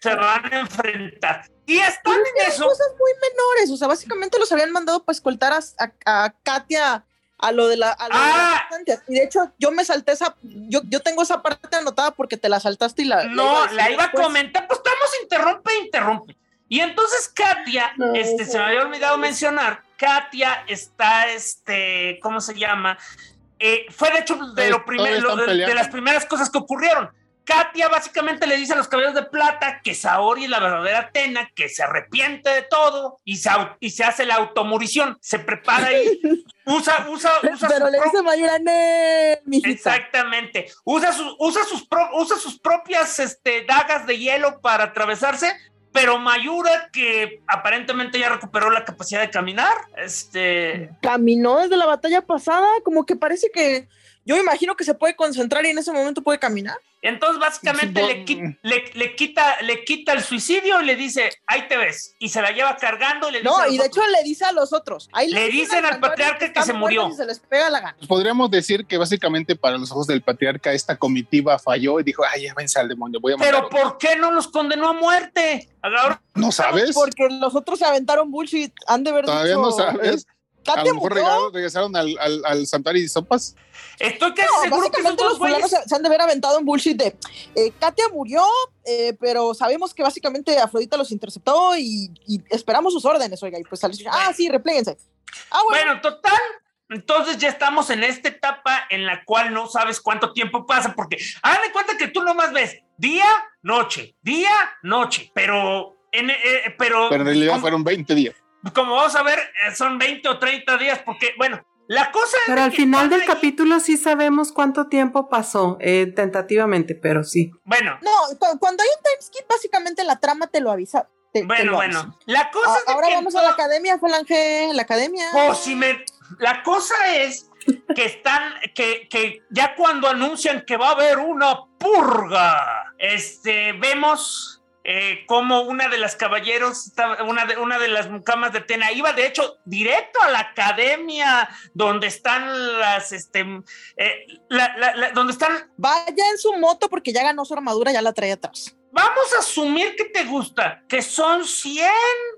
se van a enfrentar. Y están en eso. cosas muy menores, o sea, básicamente los habían mandado para escoltar a, a- a Katia a lo de la... a lo de las Ah. Y de hecho, yo me salté esa, yo, yo tengo esa parte anotada porque te la saltaste y la... No, la iba a comentar, pues estamos interrumpe, interrumpe. Y entonces Katia, No. este, se me había olvidado mencionar, Katia está, este, ¿cómo se llama? Eh, fue de hecho de, lo están lo- de las primeras cosas que ocurrieron. Katia básicamente le dice a los caballeros de plata que Saori es la verdadera Atena, que se arrepiente de todo y se, y se hace la automurición. Se prepara y usa, usa, usa Pero le dice. Exactamente. Usa, sus usa, sus pro- usa sus propias este, dagas de hielo para atravesarse, pero Mayura, que aparentemente ya recuperó la capacidad de caminar, este, Caminó desde la batalla pasada, como que parece que... Yo imagino que se puede concentrar y en ese momento puede caminar. Entonces básicamente le, le, le quita, le quita el suicidio y le dice, ahí te ves, y se la lleva cargando y le dice No, y de otros, hecho le dice a los otros. Ahí Le dicen al patriarca que se murió. y se les pega la gana. Pues podríamos decir que básicamente para los ojos del patriarca esta comitiva falló y dijo, ay, ya vence al demonio, voy a mandar pero otro". ¿por qué no los condenó a muerte? Ahora, ¿No sabes? Porque los otros se aventaron bullshit. Han de ver Todavía dicho, no sabes. A lo mejor regresaron, al, al, al santuario y sopas. estoy casi No, seguro que dos los fulanos se, se han de haber aventado en bullshit de eh, Katia murió, eh, pero sabemos que básicamente Afrodita los interceptó y, y esperamos sus órdenes, oiga, y pues ah, sí, repléguense. Ah, bueno, Bueno, total. Entonces ya estamos en esta etapa en la cual no sabes cuánto tiempo pasa, porque haz de cuenta que tú nomás ves día, noche, día, noche, pero, en, eh, pero, Pero en realidad fueron 20 días. Como vamos a ver, eh, son 20 o 30 días, porque, bueno, la cosa es Pero al que final del ahí- capítulo sí sabemos cuánto tiempo pasó, eh, tentativamente, pero sí. Bueno, no, cu- cuando hay un time skip, básicamente la trama te lo avisa. bueno, bueno. La cosa es ahora vamos a la academia, Falange, la academia. Oh, si me, la cosa es que están, que, que ya cuando anuncian que va a haber una purga, este, vemos eh, como una de las caballeros, una de, una de las mucamas de Tena, iba de hecho directo a la academia donde están las, este, eh, donde están... Vaya en su moto porque ya ganó su armadura, ya la trae atrás. Vamos a asumir que te gusta, que son 100,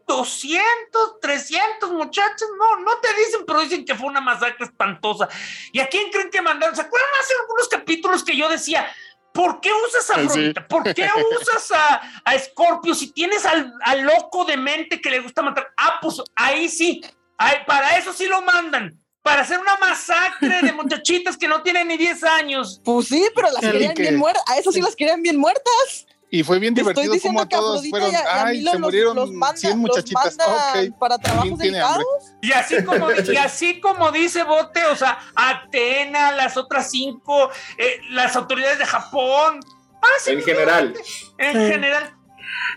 200, 300 muchachos. No, no te dicen, pero dicen que fue una masacre espantosa. ¿Y a quién creen que mandaron? ¿Se acuerdan hace algunos capítulos que yo decía, ¿Por qué usas a Afrodita? ¿Por qué usas a, a Scorpio si tienes al, al, loco de mente que le gusta matar? Ah, pues ahí sí, ahí, para eso sí lo mandan. Para hacer una masacre de muchachitas que no tienen ni 10 años. Pues sí, pero las querían bien muertas. A eso sí las querían bien muertas. Y fue bien divertido como a todos fueron, ay, se murieron los manda, 100 muchachitas. Okay. Para trabajos delicados. Y así, como, y así como dice Bote, o sea, Atena, las otras cinco, eh, las autoridades de Japón. Ah, en general. En general.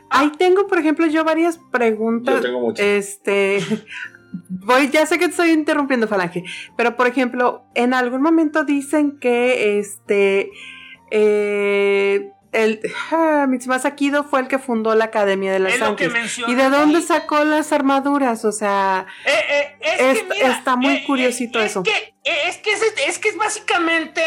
Ahí tengo, por ejemplo, yo varias preguntas. Yo tengo muchas. Este. Voy, ya sé que te estoy interrumpiendo, Falange, pero por ejemplo, en algún momento dicen que este. Eh, el ah, Mitsumasa Kido fue el que fundó la Academia de las es ¿Y de dónde sacó las armaduras? O sea, eh, eh, está muy eh, curiosito eso. Que, es, que es, que es básicamente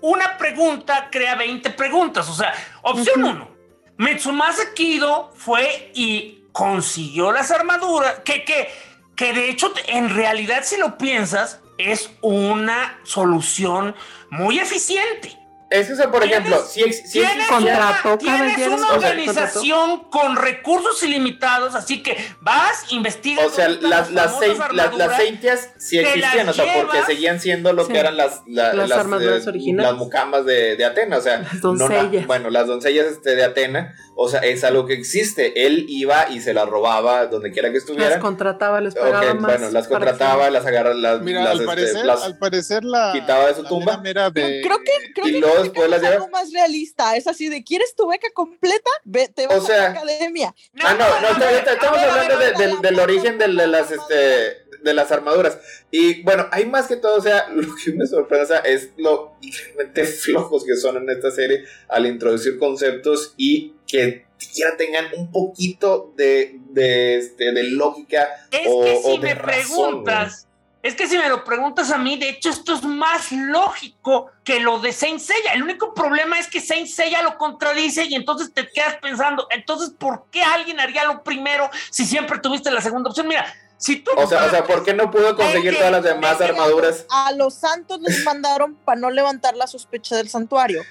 una pregunta crea 20 preguntas. O sea, opción 1. Mitsumasa Kido fue y consiguió las armaduras, que, que, que de hecho, en realidad, si lo piensas, es una solución muy eficiente. Es que, por ejemplo, si, si ¿tienes, una, tienes una organización con recursos ilimitados, así que vas, investigas. O sea, las, las, las, las ceintias sí existían, o sea, porque seguían siendo lo que eran las, las, armaduras eh, originales. Las mucamas de, de Atena, o sea, las doncellas. bueno, las doncellas este, de Atena, o sea, es algo que existe. Él iba y se las robaba donde quiera que estuviera. Las contrataba, les pagaba okay, más. Bueno, las contrataba, las agarraba, las, Mira, las, al, este, parecer, las al parecer la quitaba de su tumba. De... Creo que, creo y que luego después las es algo más realista. Es así de, ¿quieres tu beca completa? Ve, te vas o sea, a la academia. ah, no, no, no, estamos hablando de, de, del origen de, de las, este de las armaduras. Y bueno, hay más que todo, o sea, lo que me sorprende es lo increíblemente flojos que son en esta serie al introducir conceptos y que siquiera tengan un poquito de, de, este, de lógica es o, que si o de me razón, preguntas, es que si me lo preguntas a mí, de hecho esto es más lógico que lo de Saint Seiya. El único problema es que Saint Seiya lo contradice y entonces te quedas pensando, entonces, ¿por qué alguien haría lo primero si siempre tuviste la segunda opción? Mira, si tú o, sea, o sea, ¿por qué no pudo conseguir todas las demás armaduras? A los santos les mandaron para no levantar la sospecha del santuario.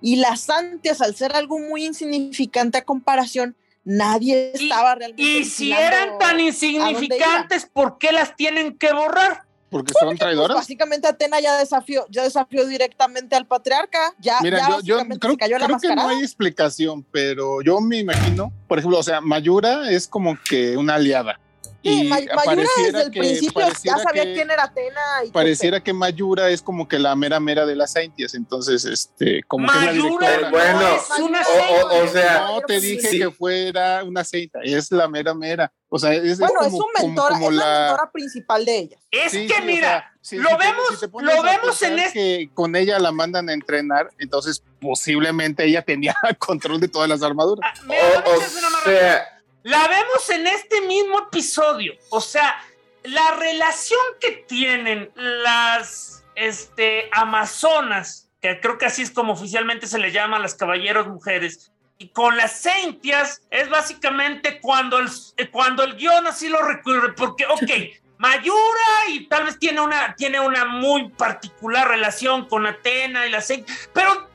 Y las antias, al ser algo muy insignificante a comparación, nadie Y- estaba realmente. Y si eran tan insignificantes, ¿por qué las tienen que borrar? porque son Pues traidoras. básicamente Atena ya desafió, ya desafió directamente al patriarca. Ya, Mira, ya yo, yo creo, se cayó la creo que no hay explicación, pero yo me imagino, por ejemplo, o sea, Mayura es como que una aliada. Sí, y Ma- Mayura pareciera desde el que- principio ya sabía que- quién era Atena. Y Pareciera que Mayura es como que la mera mera de las Saintias, entonces, este, como que es la Mayura directora. Bueno, no es una o- o- o sea, No te dije Sí. que fuera una seita, es la mera mera. O sea, es, es Bueno, es, como, su como- mentora, como es la, la- mentora principal de ella. Es Sí, que sí, o mira, sea, si- lo si te- vemos, si te pones lo vemos en este. que con ella la mandan a entrenar, entonces posiblemente ella tenía control de todas las armaduras. Ah, mira, O, sea, La vemos en este mismo episodio. O sea, la relación que tienen las este, Amazonas, que creo que así es como oficialmente se le llama a las caballeros mujeres, y con las Centias es básicamente cuando el, eh, cuando el guion así lo recuerda, porque, ok, Mayura y tal vez tiene una, tiene una muy particular relación con Atena y las Centias, pero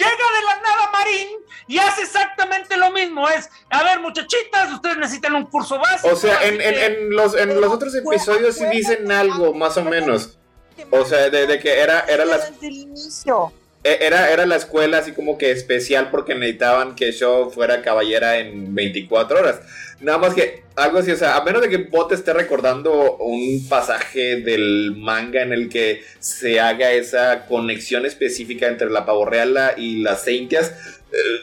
llega de la nada Marín y hace exactamente lo mismo. Es, a ver, muchachitas, ustedes necesitan un curso básico. o sea, en, en, los, en los otros episodios sí dicen algo, más o menos. O sea, de, de que era, era las Desde el inicio. E- Era, era la escuela así como que especial porque necesitaban que Shaw fuera caballera en 24 horas. Nada más que algo así, o sea, a menos de que Bot esté recordando un pasaje del manga en el que se haga esa conexión específica entre la pavorreala y las Saintias,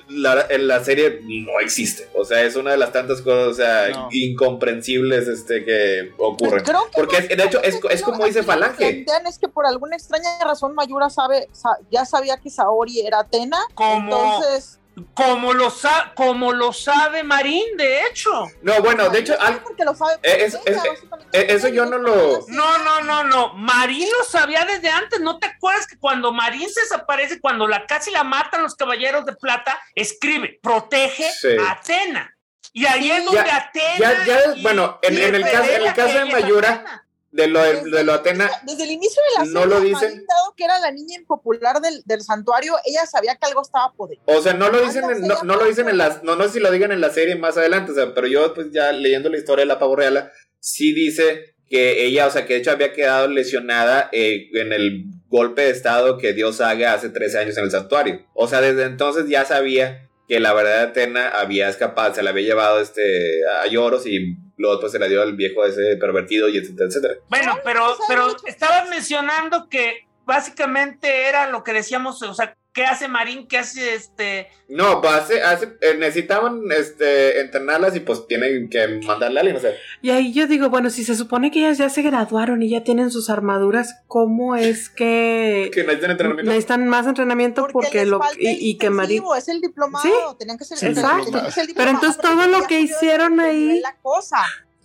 la, en la serie no existe. O sea, es una de las tantas cosas o sea, No. incomprensibles este, que ocurren. Creo que Porque no- es- de hecho, es, es como dice aquí lo que Falange. plantean es que por alguna extraña razón Mayura sabe, sa- ya sabía que Saori era Atena. Como- Entonces, Como lo, sa- como lo sabe Marín, de hecho. No, bueno, de hecho, no al- porque lo sabe Eh, es- ella, es- básicamente. eh, eso yo no lo- No, no, no, no. Marín lo sabía desde antes. ¿No te acuerdas que cuando Marín se desaparece, cuando la casi la matan los caballeros de plata, escribe, protege Sí. a Atena? Y ahí es Ya- donde Atena. ya- ya, y- bueno, en- el caso- en el caso de Mayura, Atena. De lo de, Desde de lo Atena, Desde el inicio de la no serie, lo dicen. Que era la niña impopular del, del santuario, ella sabía que algo estaba podrido. O sea, no lo dicen, Anda, en- no, no lo dicen en las, no, no sé si lo digan en la serie más adelante, o sea, pero yo pues ya leyendo la historia de la pavo real, sí dice que ella, o sea, que de hecho había quedado lesionada eh, en el golpe de estado que Dios haga hace 13 años en el santuario. O sea, desde entonces ya sabía que la verdad Atena había escapado, se la había llevado este, a Lloros y luego pues se la dio al viejo ese pervertido y etcétera, etcétera. Bueno, No, pero, pero estabas mencionando que básicamente era lo que decíamos, o sea, ¿qué hace Marín? ¿Qué hace este? No, pues hace, hace- eh, necesitaban este, entrenarlas y pues tienen que mandarle a alguien, o sea, Y ahí yo digo, bueno, si se supone que ellas ya se graduaron y ya tienen sus armaduras, ¿cómo es que que necesitan entrenamiento. necesitan más entrenamiento porque, les lo y, y que Marín es el diplomado, Sí, tenían que ser, sí, exacto. Pero entonces todo lo que hicieron ahí- la cosa.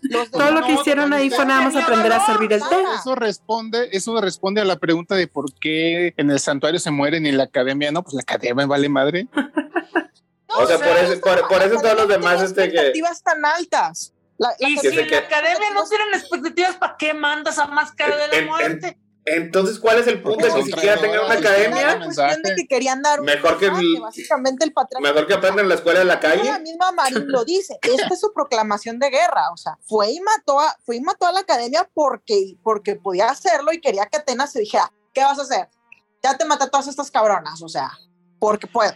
Los todo lo que hicieron ahí fue nada más aprender a servir el té. Eso responde, eso responde a la pregunta de por qué en el santuario se mueren y en la academia no, pues la academia vale madre. No, O sea, por eso- por- eso todos los demás, este, que- expectativas tan altas. La, la Y si en que- la academia no tienen expectativas, ¿para qué mandas a máscara de la En- en- muerte? Entonces, ¿cuál es el punto de que siquiera tengan una academia? la cuestión de que querían dar un Mejor que mensaje, el- básicamente el patriarcado. Mejor que aprendan en la escuela de la La calle. misma Marín lo dice. Esta es su proclamación de guerra. O sea, fue y mató a, fue y mató a la academia porque, porque podía hacerlo y quería que Atenas se dijera, ¿qué vas a hacer? Ya te maté a todas estas cabronas. O sea, porque puedo.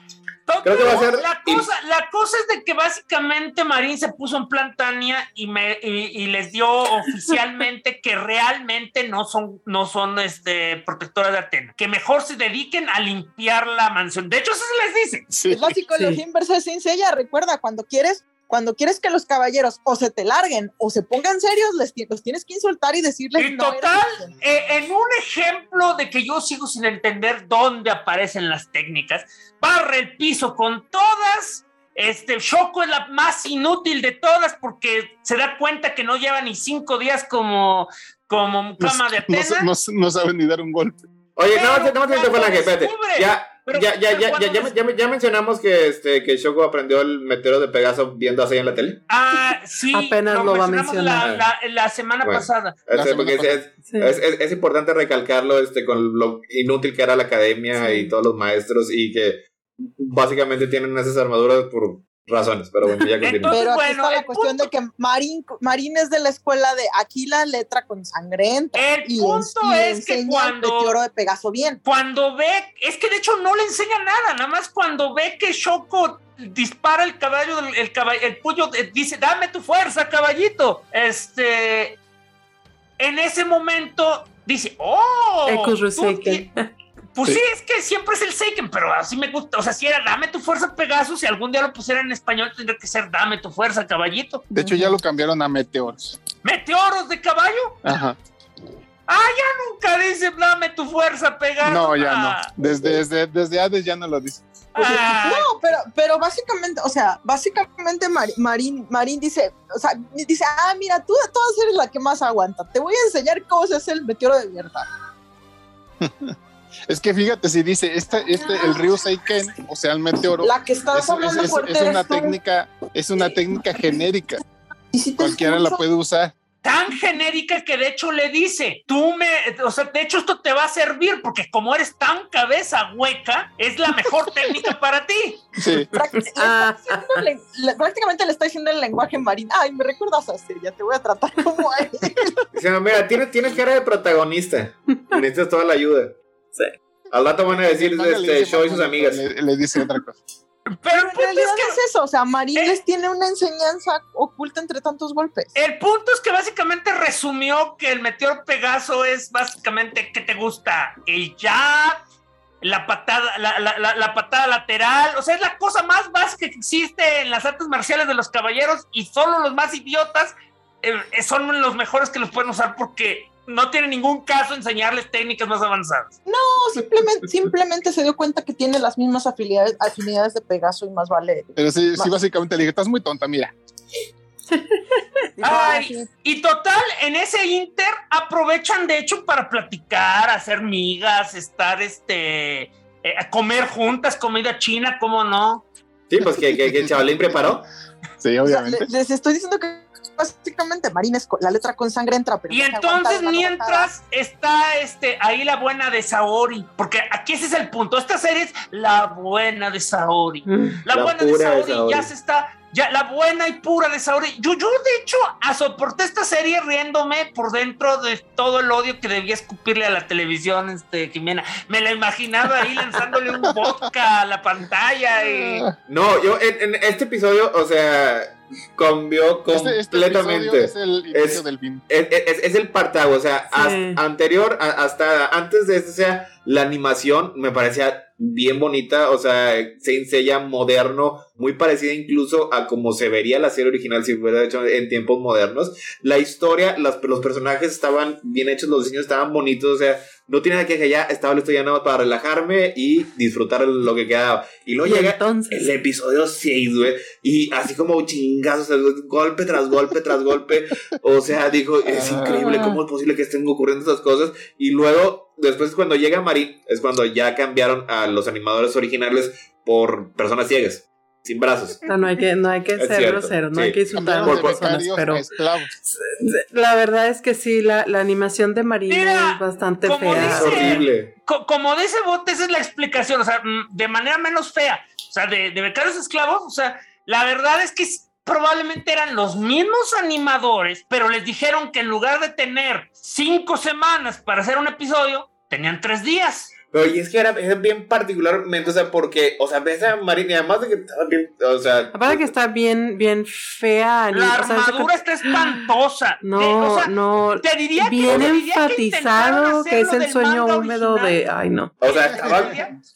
Creo que va a ser- La cosa, la cosa es de que básicamente Marín se puso en plan Tania y, me, y, y les dio oficialmente que realmente no son, no son este, protectoras de Atena, que mejor se dediquen a limpiar la mansión. De hecho, eso se les dice. Sí. Es la psicología Sí. inversa de Saint Seiya. Recuerda, cuando quieres, cuando quieres que los caballeros o se te larguen o se pongan serios, les, los tienes que insultar y decirles Y no. total, eres suficiente". Eh, en un ejemplo de que yo sigo sin entender dónde aparecen las técnicas, barre el piso con todas. Este Shoko es la más inútil de todas porque se da cuenta que no lleva ni cinco días como, como No, cama de no, Atena. no- no saben ni dar un golpe. Oye, Pero no, no, no, Falange, espérate. Ya, pero- ya, ya, ya, ya, ya, ya- ya mencionamos que, este, que Shoko aprendió el meteoro de Pegaso viendo a Seiya en la tele. Ah, sí. Apenas lo va a mencionamos mencionar. La, la- la semana Bueno. pasada. La Este, porque semana es, Sí. es, es- es importante recalcarlo este, con lo inútil que era la academia Sí. y todos los maestros y que básicamente tienen esas armaduras por razones, pero bueno, ya continúa. Entonces, Pero aquí bueno, está la cuestión de que Marín, Marín es de la escuela de aquí la letra con sangrienta. El y punto y es que cuando- el meteoro de Pegaso bien. cuando ve, es que de hecho no le enseña nada, nada más cuando ve que Shoko dispara el caballo, el, el, caball- el puño, eh, dice, dame tu fuerza, caballito. Este, en ese momento dice, oh, tú Pues sí. Sí. es que siempre es el Seiken, pero así me gusta. O sea, si era dame tu fuerza, Pegasus, si algún día lo pusiera en español, tendría que ser dame tu fuerza, caballito. De hecho, ya lo cambiaron a meteoros. Meteoros de caballo. Ajá. Nunca dice dame tu fuerza, Pegasus. No, ya no. Ah, Desde, desde, desde Hades ya no lo dice. ah, No, pero, pero básicamente, o sea, básicamente Mar- Marín, Marín dice, o sea, dice, ah, mira, tú de todas eres la que más aguanta. Te voy a enseñar cómo se hace el meteoro de verdad. Es que fíjate, si dice, este, este, el río Seiken, o sea, el meteoro, La que estás es, es- hablando es- fuerte es una eres tú. técnica, es una técnica genérica. Y si Cualquiera la puede usar. tan genérica que de hecho le dice, tú me, o sea, de hecho esto te va a servir porque como eres tan cabeza hueca, es la mejor técnica para ti. Sí. práct- Ah. le- prácticamente le está diciendo el lenguaje marín. Ay, me recuerdas a Celia, te voy a tratar como a él. Diciendo, mira, tienes, tienes cara de protagonista. Necesitas toda la ayuda. Sí. Al rato van a decir este, Show y sus amigas. Le, le dice otra cosa. Pero el en punto es que es eso, o sea, Marín Eh. les tiene una enseñanza oculta entre tantos golpes. El punto es que básicamente resumió que el meteor Pegaso es básicamente que te gusta el jab, la patada, la, la, la, patada lateral, o sea, es la cosa más básica que existe en las artes marciales de los caballeros y solo los más idiotas eh, son los mejores que los pueden usar porque no tiene ningún caso enseñarles técnicas más avanzadas. No, simplemente, simplemente se dio cuenta que tiene las mismas afinidades, afinidades de Pegaso y más vale. Pero sí, sí básicamente le dije, estás muy tonta, mira. Ay, y total, en ese inter aprovechan de hecho para platicar, hacer migas, estar este, eh, comer juntas, comida china, ¿cómo no? Sí, pues que, que, el chavalín preparó. Sí, obviamente. les estoy diciendo que básicamente Marina es la letra con sangre entra. Pero y entonces mientras está este, ahí la buena de Saori, porque aquí ese es el punto, esta serie es la buena de Saori. Mm. La, buena de Saori, ya se está, ya la buena y pura de Saori. Yo, yo de hecho a soporté esta serie riéndome por dentro de todo el odio que debía escupirle a la televisión, este Jimena. Me la imaginaba ahí lanzándole un vodka a la pantalla y... No, yo en este episodio, o sea cambió este, este completamente. es el inicio del fin. Es, es, el partago, o sea, anterior, hasta antes de este, sea, la animación me parecía bien bonita, o sea, se enseña moderno, muy parecida incluso a como se vería la serie original si fuera hecho en tiempos modernos. La historia, los personajes estaban bien hechos, los diseños estaban bonitos, o sea, no tiene nada que ya estaba listo ya nada para relajarme y disfrutar lo que quedaba. Y luego llega el episodio 6, güey, y así como chingazos, golpe tras golpe tras golpe, o sea, dijo, es increíble cómo es posible que estén ocurriendo estas cosas. Y luego, después cuando llega Marín, es cuando ya cambiaron a los animadores originales por personas ciegas sin brazos. No, no hay que, no hay que ser grosero, no hay que insultar a las personas, pero la verdad es que sí, la, la animación de Marina es bastante fea. es horrible. como dice Bote, esa es la explicación, o sea, de manera menos fea, o sea, de, de becarios esclavos, o sea, la verdad es que probablemente eran los mismos animadores, pero les dijeron que en lugar de tener cinco semanas para hacer un episodio, tenían tres días. Pero y es que era, bien particularmente, o sea, porque, o sea, ves a Marina, y además de que estaba bien, o sea. Aparte que está bien, bien fea. La armadura está espantosa. No, no. Te diría bien enfatizado que, es el sueño húmedo de. Ay, no. O sea, estaba,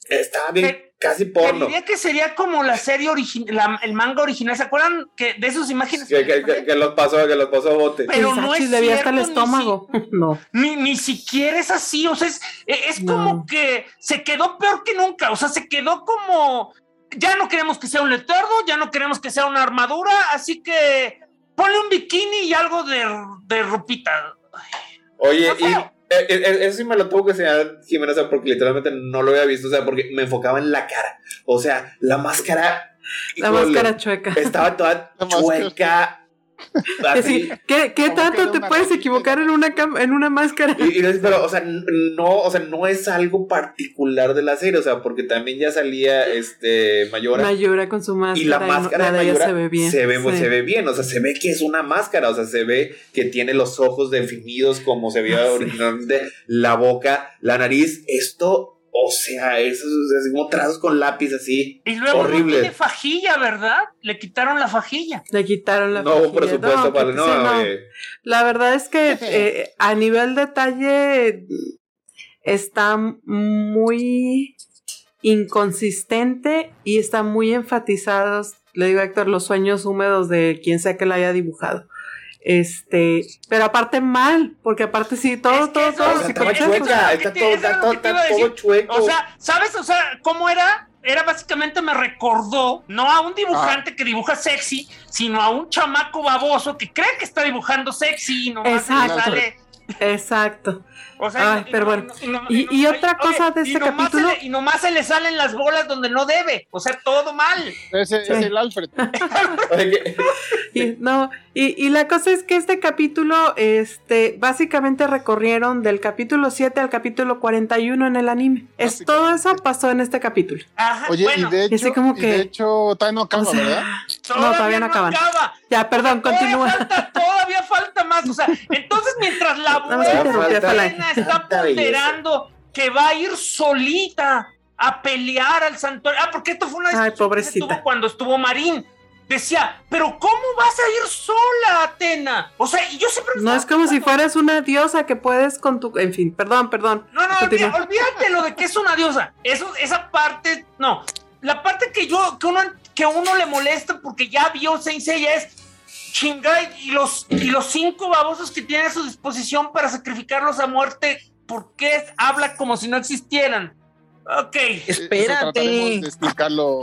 estaba bien casi porno. Diría que sería como la serie original, el manga original. ¿Se acuerdan que de esas imágenes? Que, que, los pasó, que los pasó bote. Pero no es debía hasta el estómago. no. Ni, ni, siquiera es así. O sea, es, es como que se quedó peor que nunca. O sea, se quedó como. Ya no queremos que sea un letardo, ya no queremos que sea una armadura, así que ponle un bikini y algo de, de ropita. Oye, y eh, eh, eso sí me lo tuvo que enseñar Jimena, porque literalmente no lo había visto, o sea, porque me enfocaba en la cara. O sea, la máscara. La máscara chueca. Estaba toda chueca, ¿qué, qué tanto te puedes equivocar en una en una máscara? pero, o sea, no, o sea, no es algo particular de la serie, o sea, porque también ya salía este Mayora. Mayora con su máscara. Y la máscara de Mayora se ve bien. Se ve, se ve bien, o sea, se ve que es una máscara, o sea, se ve que tiene los ojos definidos como se veía originalmente, la boca, la nariz, esto o sea, eso es como trazos con lápiz así. Y luego horrible. no tiene fajilla, ¿verdad? Le quitaron la fajilla. Le quitaron la fajilla. No, por supuesto, no, no, La verdad es que eh, a nivel detalle está muy inconsistente y está muy enfatizados, le digo a Héctor, los sueños húmedos de quien sea que la haya dibujado. Este, pero aparte mal, porque aparte sí, todo, todo, todo, chueca, está todo, está todo, todo chueco. O sea, ¿sabes? O sea, ¿cómo era? Era básicamente me recordó, no a un dibujante ah. que dibuja sexy, sino a un chamaco baboso que cree que está dibujando sexy y nomás sale. Exacto. O sea, pero bueno. Y, otra cosa de este capítulo. y nomás se le salen las bolas donde no debe. O sea, todo mal. Ese es el Alfred. y, no, y, la cosa es que este capítulo, este, básicamente recorrieron del capítulo 7 al capítulo 41 en el anime. Es, todo eso pasó en este capítulo. Oye, y de hecho, que... de hecho todavía no acaba, ¿verdad? No, todavía no, acaba. Ya, perdón, continúa. Todavía falta, más. O sea, entonces mientras la buena está ponderando que va a ir solita a pelear al santuario. Ah, porque esto fue una Ay, pobrecita. cuando estuvo Marín. decía, pero ¿cómo vas a ir sola, Atena? O sea, y yo siempre... No es como si fueras una diosa que puedes con tu... En fin, perdón, perdón. No, no, olvídate, lo de que es una diosa. Eso, esa parte, no. La parte que yo, que uno, que uno le molesta porque ya vio Saint Seiya es chingay y los, y los cinco babosos que tiene a su disposición para sacrificarlos a muerte, ¿por qué habla como si no existieran? Ok. Espérate.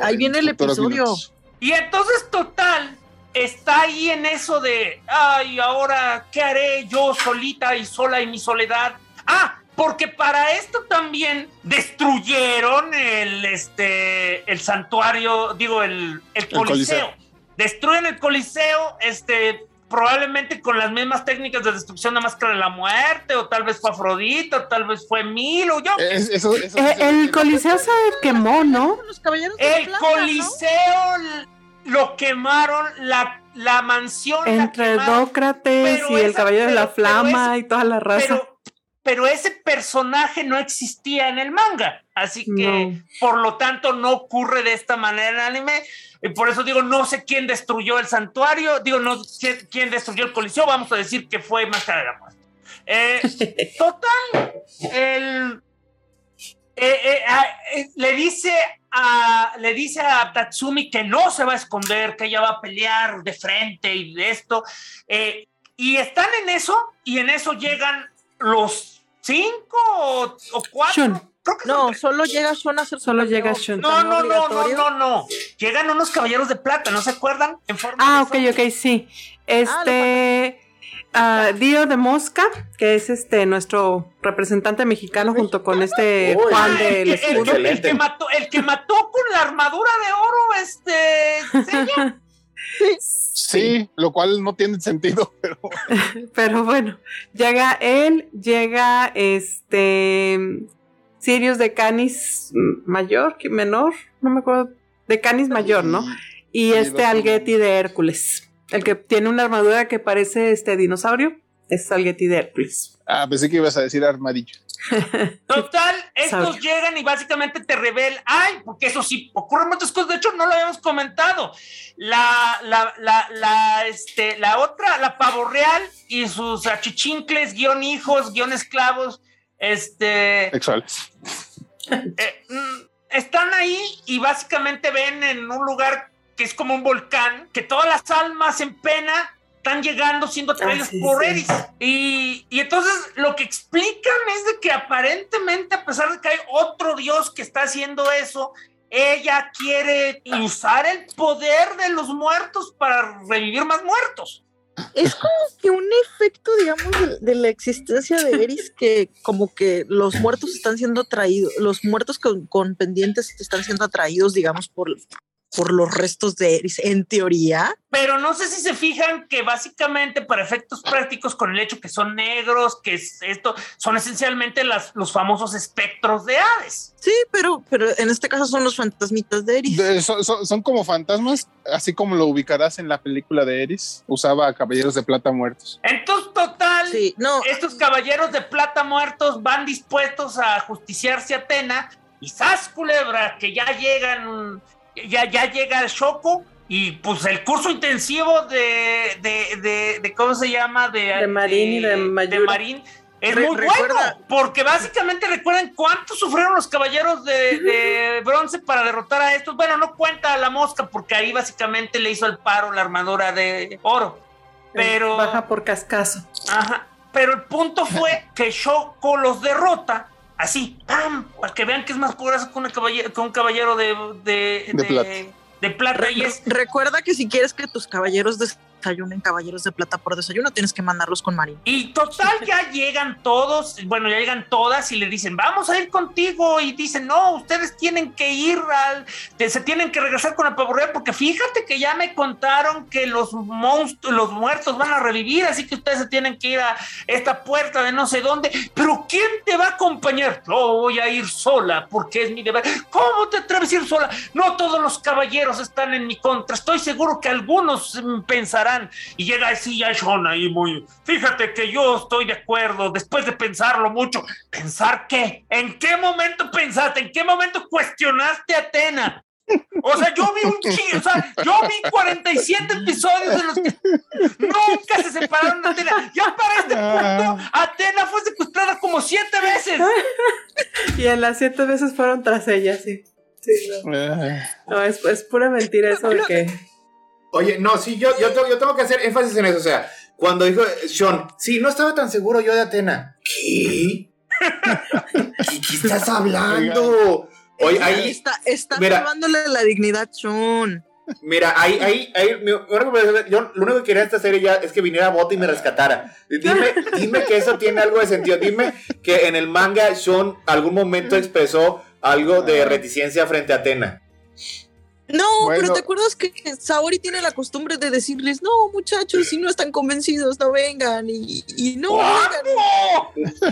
Ahí viene el episodio. Y entonces, total, está ahí en eso de, ay, ahora, ¿qué haré yo solita y sola en mi soledad? Ah, porque para esto también destruyeron el, este, el santuario, digo, el, el, coliseo. Destruyen el coliseo, este, probablemente con las mismas técnicas de destrucción de Máscara de la Muerte, o tal vez fue Afrodita, o tal vez fue Milo, yo. Eh, el Coliseo se quemó, ¿no? el Coliseo lo quemaron, la, la mansión. Entre Dócrates y el Caballero de la Flama y toda la raza. Pero, ese personaje no existía en el manga, así que por lo tanto no ocurre de esta manera en el anime. Y por eso digo, no sé quién destruyó el santuario, digo, no sé quién destruyó el coliseo, vamos a decir que fue Máscara de la Muerte. Eh, total, el, eh, eh, ah, le dice a, le dice a Tatsumi que no se va a esconder, que ella va a pelear de frente y de esto. y están en eso, y en eso llegan los cinco o, cuatro no, solo llega Shun a hacer Solo llega Shun. No, no, no, no, no, no. Llegan unos caballeros de plata, ¿no se acuerdan? En forma ah, ok, ok, sí. Este. Ah, Dio de Mosca, que es este nuestro representante mexicano junto con este Juan del Escudo. El, que mató, el que mató con la armadura de oro, este. sí. Sí, lo cual no tiene sentido, pero. pero bueno, llega él, llega este Sirius de Canis mayor, menor, no me acuerdo, de Canis mayor, ¿no? Y este Algueti de Hércules, el que tiene una armadura que parece este dinosaurio, es Algueti de Hércules. Ah, pensé que ibas a decir armadillo. Total, estos llegan y básicamente te revelan, ay, porque eso sí, ocurren muchas cosas, de hecho no lo habíamos comentado, la, la, la, la, este, la otra, la pavo real y sus achichincles, guion hijos, guion esclavos, este. Sexuales. Eh, mm, están ahí y básicamente ven en un lugar que es como un volcán, que todas las almas en pena están llegando siendo atraídas ah, por Eris. Y, y, entonces lo que explican es de que aparentemente, a pesar de que hay otro dios que está haciendo eso, ella quiere usar el poder de los muertos para revivir más muertos es como que un efecto, digamos, de, la existencia de Eris que como que los muertos están siendo atraídos, los muertos con, con pendientes están siendo atraídos, digamos, por, por los restos de Eris, en teoría. Pero no sé si se fijan que básicamente para efectos prácticos, con el hecho que son negros, que es esto, son esencialmente las, los famosos espectros de Hades. Sí, pero, pero en este caso son los fantasmitas de Eris. son, como fantasmas, así como lo ubicarás en la película de Eris. Usaba caballeros de plata muertos. Entonces, total, no. estos caballeros de plata muertos van dispuestos a justiciarse a Atena y Sas Culebra, que ya llegan ya, ya llega el Choco y pues el curso intensivo de, de, de, ¿cómo se llama? De, de Marín y de, Marín es muy bueno, porque básicamente recuerden cuánto sufrieron los caballeros de, bronce para derrotar a estos. Bueno, no cuenta a la mosca, porque ahí básicamente le hizo el paro la armadura de oro. Pero. Baja por cascazo. Ajá. Pero el punto fue que Shoko los derrota así, ¡pam! Para que vean que es más poderoso que, un caballero de, de, de, plata. y es... Recuerda que si quieres que tus caballeros desayunen caballeros de plata por desayuno, tienes que mandarlos con Marín. Y total, ya llegan todos, bueno, ya llegan todas y le dicen, vamos a ir contigo. Y dicen, no, ustedes tienen que ir al, se tienen que regresar con la pavorrea porque fíjate que ya me contaron que los monstruos, los muertos van a revivir, así que ustedes se tienen que ir a esta puerta de no sé dónde. Pero ¿quién te va a acompañar? No voy a ir sola porque es mi deber. ¿Cómo te atreves a ir sola? No todos los caballeros están en mi contra. Estoy seguro que algunos pensarán y llega así ya Sean ahí muy, fíjate que yo estoy de acuerdo, después de pensarlo mucho, ¿pensar qué? ¿En qué momento pensaste? ¿En qué momento cuestionaste a Atena? O sea, yo vi un chingo, o sea, yo vi 47 episodios en los que nunca se separaron de Atena. Ya para este punto, Atena fue secuestrada como siete veces. Y en las siete veces fueron tras ella, sí. Sí, no. Ah, No, es, es pura mentira eso de que. Oye, no, sí, yo, yo, tengo, yo tengo que hacer énfasis en eso. O sea, cuando dijo Sean, sí, no estaba tan seguro yo de Atena. ¿Qué? ¿Qué, qué estás hablando? Oye, ahí, está está mira. salvándole la dignidad, Sean. mira, ahí, ahí, ahí, yo lo único que quería de esta serie ya es que viniera Bote y me rescatara. Dime, dime que eso tiene algo de sentido. Dime que en el manga Sean algún momento expresó algo de reticencia frente a Atena. No, Bueno. pero ¿te acuerdas que Saori tiene la costumbre de decirles, no, muchachos, si no están convencidos, no vengan y, y no vengan?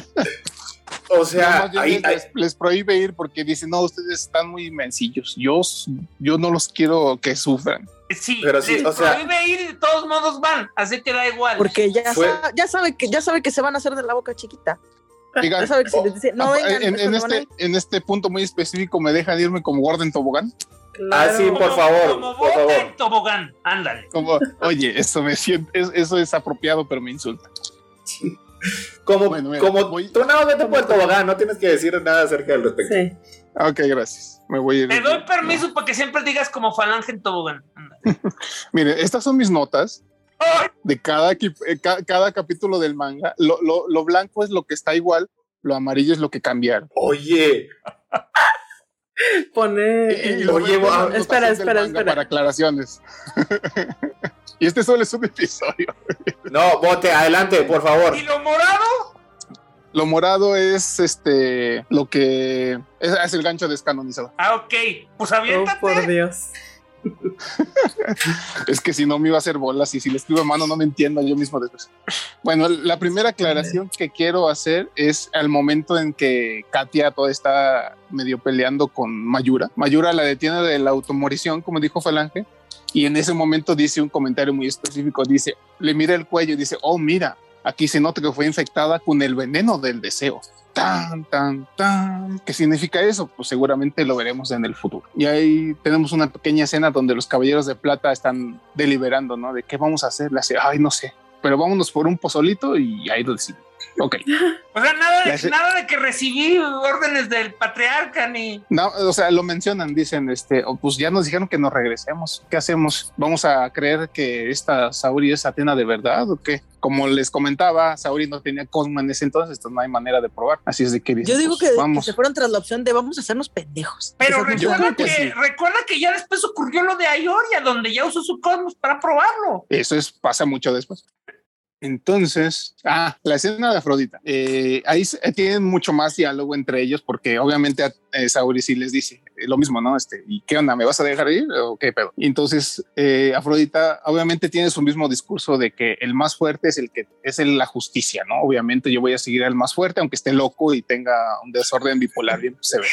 O no, sea, ahí, les, ahí- les- les prohíbe ir porque dicen, no, ustedes están muy mencillos. Yo, yo no los quiero que sufran. Sí, Pero sí, les o sea- prohíbe ir y de todos modos van, así que da igual. Porque ya, Fue- sa- ya sabe que ya sabe que se van a hacer de la boca chiquita. Digan, Ya sabe que si les dice, no vengan, en, en este, en este punto muy específico, ¿me dejan irme como Gordon Tobogán? Ah, sí, Claro. por favor, Como por bota favor. en tobogán, ándale. Como, oye, eso me siento, es- eso es apropiado, pero me insulta. Como, Bueno, mira, como voy- tú nada más vete por el tobogán, no tienes que decir nada acerca del respecto. Sí. Ok, gracias. Me voy a ir. Te doy permiso para que siempre digas como falange en tobogán. Mire, estas son mis notas de cada, eh, ca- cada capítulo del manga. Lo, lo- lo blanco es lo que está igual, lo amarillo es lo que cambiaron. Oye, Pone. Y- lo espera, espera, espera. Para aclaraciones. y este solo es un episodio. no, bote, adelante, por favor. ¿Y lo morado? Lo morado es este lo que es, es el gancho descanonizado. Ah, ok. Pues Oh, aviéntate. por Dios. Es que si no me iba a hacer bolas y si le escribo a mano no me entiendo yo mismo después. Bueno, la primera aclaración que quiero hacer es al momento en que Katia todo está medio peleando con Mayura. Mayura la detiene de la automorición, como dijo Falange, y en ese momento dice un comentario muy específico. Dice, le mira el cuello y dice, oh, mira, aquí se nota que fue infectada con el veneno del deseo. Tan, tan, tan. ¿Qué significa eso? Pues seguramente lo veremos en el futuro. Y ahí tenemos una pequeña escena donde los caballeros de plata están deliberando, ¿no? De qué vamos a hacer. Le hace, ay, no sé, pero vámonos por un pozolito y ahí lo decimos. Ok. O sea, nada de, nada de que recibí órdenes del patriarca ni. No, o sea, lo mencionan, dicen, este, oh, pues ya nos dijeron que nos regresemos. ¿Qué hacemos? ¿Vamos a creer que esta Sauri es Atena de verdad o qué? Como les comentaba, Sauri no tenía Cosmo en ese entonces, entonces no hay manera de probar. Así es de que dicen, Yo digo pues, que, se fueron tras la opción de vamos a hacernos pendejos. Pero recuerda que, que sí. recuerda que ya después ocurrió lo de Ayoria, donde ya usó su cosmos para probarlo. Eso es, pasa mucho después. Entonces, ah, la escena de Afrodita. Eh, ahí eh, tienen mucho más diálogo entre ellos porque obviamente a eh, Sauri sí les dice lo mismo, ¿no? Este, ¿y qué onda? ¿Me vas a dejar ir o qué pedo? Entonces, eh, Afrodita obviamente tiene su mismo discurso de que el más fuerte es el que es el- la justicia, ¿no? Obviamente yo voy a seguir al más fuerte, aunque esté loco y tenga un desorden bipolar bien severo.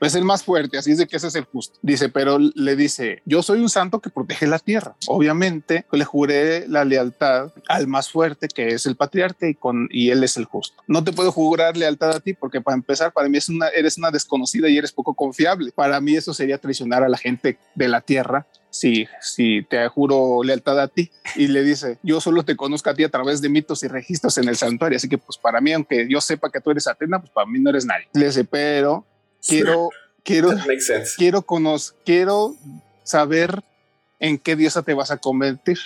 Es el más fuerte, así es de que ese es el justo. Dice, pero le dice, yo soy un santo que protege la tierra. Obviamente le juré la lealtad al más fuerte, que es el patriarca, y, con, y él es el justo. No te puedo jurar lealtad a ti porque para empezar, para mí es una, eres una desconocida y eres poco confiable. Para mí eso sería traicionar a la gente de la tierra. Si, si te juro lealtad a ti y le dice, yo solo te conozco a ti a través de mitos y registros en el santuario, así que pues para mí, aunque yo sepa que tú eres Atena, pues para mí no eres nadie. Le dice, pero quiero, quiero, quiero conocer, quiero saber en qué diosa te vas a convertir.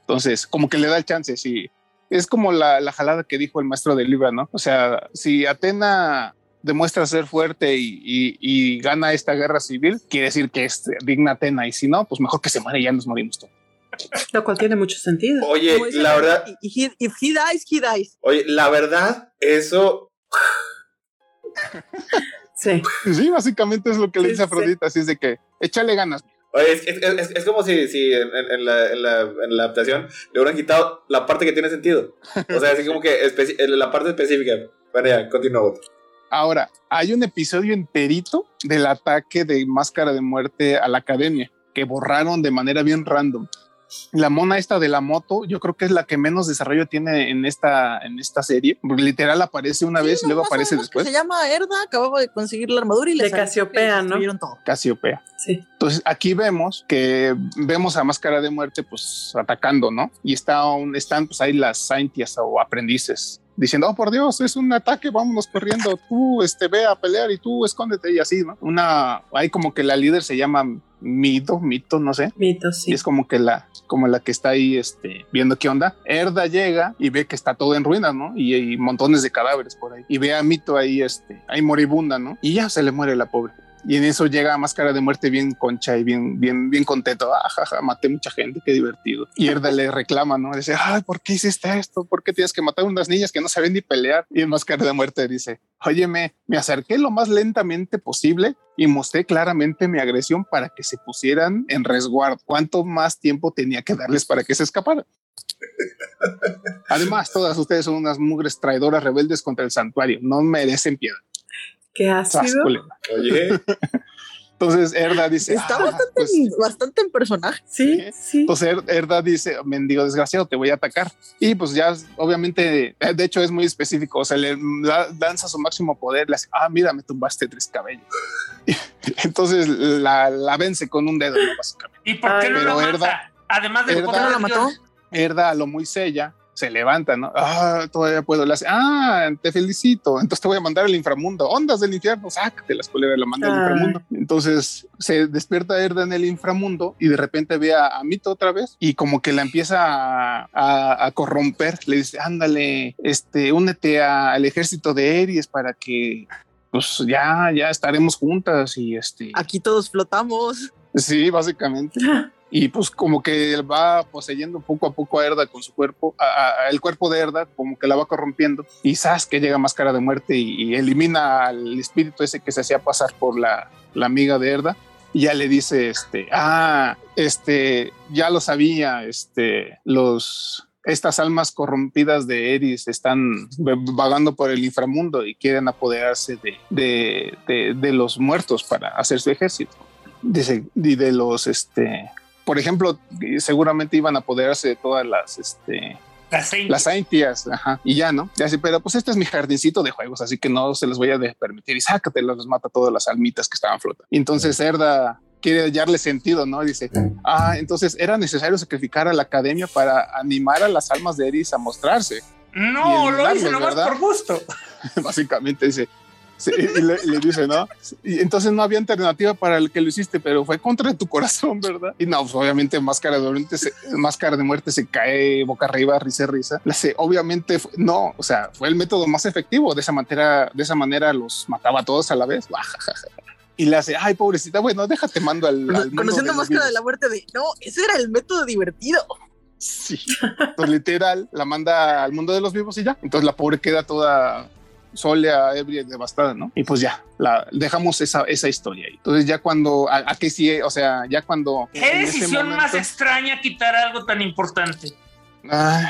Entonces, como que le da el chance, sí. Es como la, la jalada que dijo el maestro del Libra, ¿no? O sea, si Atena demuestra ser fuerte y, y- y gana esta guerra civil, quiere decir que es digna Atena, y si no, pues mejor que se muere y ya nos morimos todos. Lo cual tiene mucho sentido. Oye, la verdad, y- y he- if he dies, he dies. oye, la verdad, eso, Sí. Sí, básicamente es lo que le Sí, dice sí. Afrodita, así es de que échale ganas. oye, es, es- es- es como si, si en, en- la, en, la, en la adaptación le hubieran quitado la parte que tiene sentido. O sea, así como que la parte específica. Bueno, ya, continúa. Ahora, hay un episodio enterito del ataque de Máscara de Muerte a la academia que borraron de manera bien random. la mona esta de la moto, yo creo que es la que menos desarrollo tiene en esta, en esta serie. Literal aparece una vez y luego aparece después. Se llama Erda, acababa de conseguir la armadura y le Casiopea, ¿no? Todo. Casiopea. Sí. Entonces aquí vemos que vemos a Máscara de Muerte pues atacando, ¿no? Y está un, están pues ahí las Saintias o aprendices diciendo, oh por Dios, es un ataque, vámonos corriendo, tú este, ve a pelear y tú escóndete y así, ¿no? Una, hay como que la líder se llama Mito, Mito, no sé. Mito, sí. Y es como que la, como la que está ahí este, viendo qué onda. Erda llega y ve que está todo en ruinas, ¿no? Y hay montones de cadáveres por ahí. Y ve a Mito ahí, este, ahí moribunda, ¿no? Y ya se le muere la pobre. Y en eso llega Máscara de Muerte bien concha y bien, bien, bien contento. Ah, jaja, maté mucha gente, qué divertido. Y Erda le reclama, ¿no? Dice, ay, ¿por qué hiciste esto? ¿Por qué tienes que matar unas niñas que no saben ni pelear? Y el Máscara de Muerte dice, óyeme, me acerqué lo más lentamente posible y mostré claramente mi agresión para que se pusieran en resguardo. ¿Cuánto más tiempo tenía que darles para que se escaparan? Además, todas ustedes son unas mugres traidoras rebeldes contra el santuario. No merecen piedad. ¿Qué ha sido? Oye. Entonces Erda dice. Está "Ah, bastante, pues, bastante en personaje. Sí, sí. Entonces Er- Erda dice, mendigo desgraciado, te voy a atacar. Y pues ya, obviamente, de hecho es muy específico, o sea, le da- lanza su máximo poder, le hace, ah, mira, me tumbaste tres cabellos. Entonces la, la vence con un dedo, ¿no? básicamente. ¿Y por qué Ay, no la Erda- mata? Además de Erda- ¿Por qué no la mató? Erda a lo muy sella se levanta, ¿no? Ah, todavía puedo. Hace, ah, te felicito. Entonces te voy a mandar al inframundo. Ondas del infierno, sácate las la manda al inframundo. Entonces se despierta Erda en el inframundo y de repente ve a, a Mito otra vez y como que la empieza a, a- a corromper. Le dice, ándale, este, únete a- al ejército de Aries para que pues ya, ya estaremos juntas y este. Aquí todos flotamos. Sí, básicamente. Y pues como que va poseyendo poco a poco a Erda con su cuerpo, a- el cuerpo de Erda como que la va corrompiendo. Y sabes que llega Máscara de Muerte y, elimina al espíritu ese que se hacía pasar por la, la amiga de Erda. Y ya le dice, este, ah, este, ya lo sabía, este, los, estas almas corrompidas de Eris están vagando por el inframundo y quieren apoderarse de, de, de- de los muertos para hacer su ejército. Dice, y de los, este, por ejemplo, seguramente iban a apoderarse de todas las, este, las Saintias, ajá, y ya, ¿no? Ya sé, pero pues este es mi jardincito de juegos, así que no se les voy a permitir y sácatelos, los mata todas las almitas que estaban flotando. Y entonces Erda quiere hallarle sentido, ¿no? Dice, ah, entonces era necesario sacrificar a la academia para animar a las almas de Eris a mostrarse. No, y lo hice nomás ¿verdad? por gusto. Básicamente dice, sí, y, le, dice, ¿no? Y entonces no había alternativa para el que lo hiciste, pero fue contra tu corazón, ¿verdad? Y no, pues obviamente Máscara de Muerte se, Máscara de Muerte se cae boca arriba, risa, risa. Le hace, obviamente, no, o sea, fue el método más efectivo. De esa manera, de esa manera los mataba a todos a la vez. Y le hace, ay, pobrecita, bueno, déjate mando al, al mundo Conociendo de Máscara de vivos". la Muerte de, no, ese era el método divertido. Sí. Entonces, literal, la manda al mundo de los vivos y ya. Entonces, la pobre queda toda sólea, ebria y devastada, ¿no? Y pues ya, la, dejamos esa, esa historia ahí. Entonces, ya cuando, a- sí, o sea, ya cuando. ¿Qué decisión más extraña quitar algo tan importante? Ay,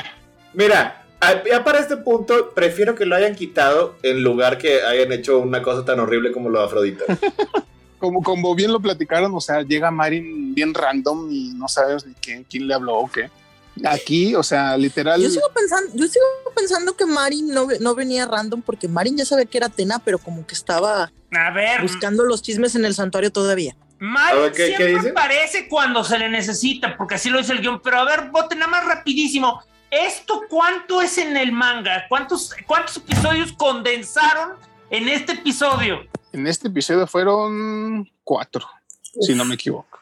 Mira, a- ya para este punto, prefiero que lo hayan quitado en lugar que hayan hecho una cosa tan horrible como lo de Afrodita. como, como bien lo platicaron, o sea, llega Marin bien random y no sabes ni quién, quién le habló o qué. Aquí, o sea, literal. Yo sigo pensando, yo sigo pensando que Marin no, no venía random porque Marin ya sabía que era Atena, pero como que estaba A ver, buscando los chismes en el santuario todavía. Mario A ver, ¿qué- qué siempre aparece cuando se le necesita, porque así lo dice el guion. Pero a ver, bote nada más rapidísimo. ¿Esto cuánto es en el manga? ¿Cuántos, cuántos episodios condensaron en este episodio? En este episodio fueron cuatro, si no me equivoco.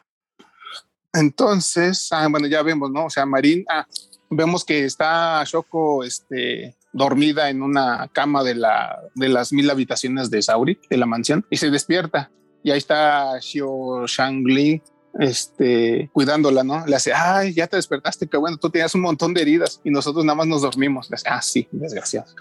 Entonces, ah, bueno, ya vemos, ¿no? O sea, Marín, ah, vemos que está Shoko este, dormida en una cama de, la, de las mil habitaciones de Sauri, de la mansión, y se despierta. Y ahí está Shio Shangli este, cuidándola, ¿no? Le hace, ay, ya te despertaste, que bueno, tú tenías un montón de heridas y nosotros nada más nos dormimos. Le hace, ah, sí, desgraciado.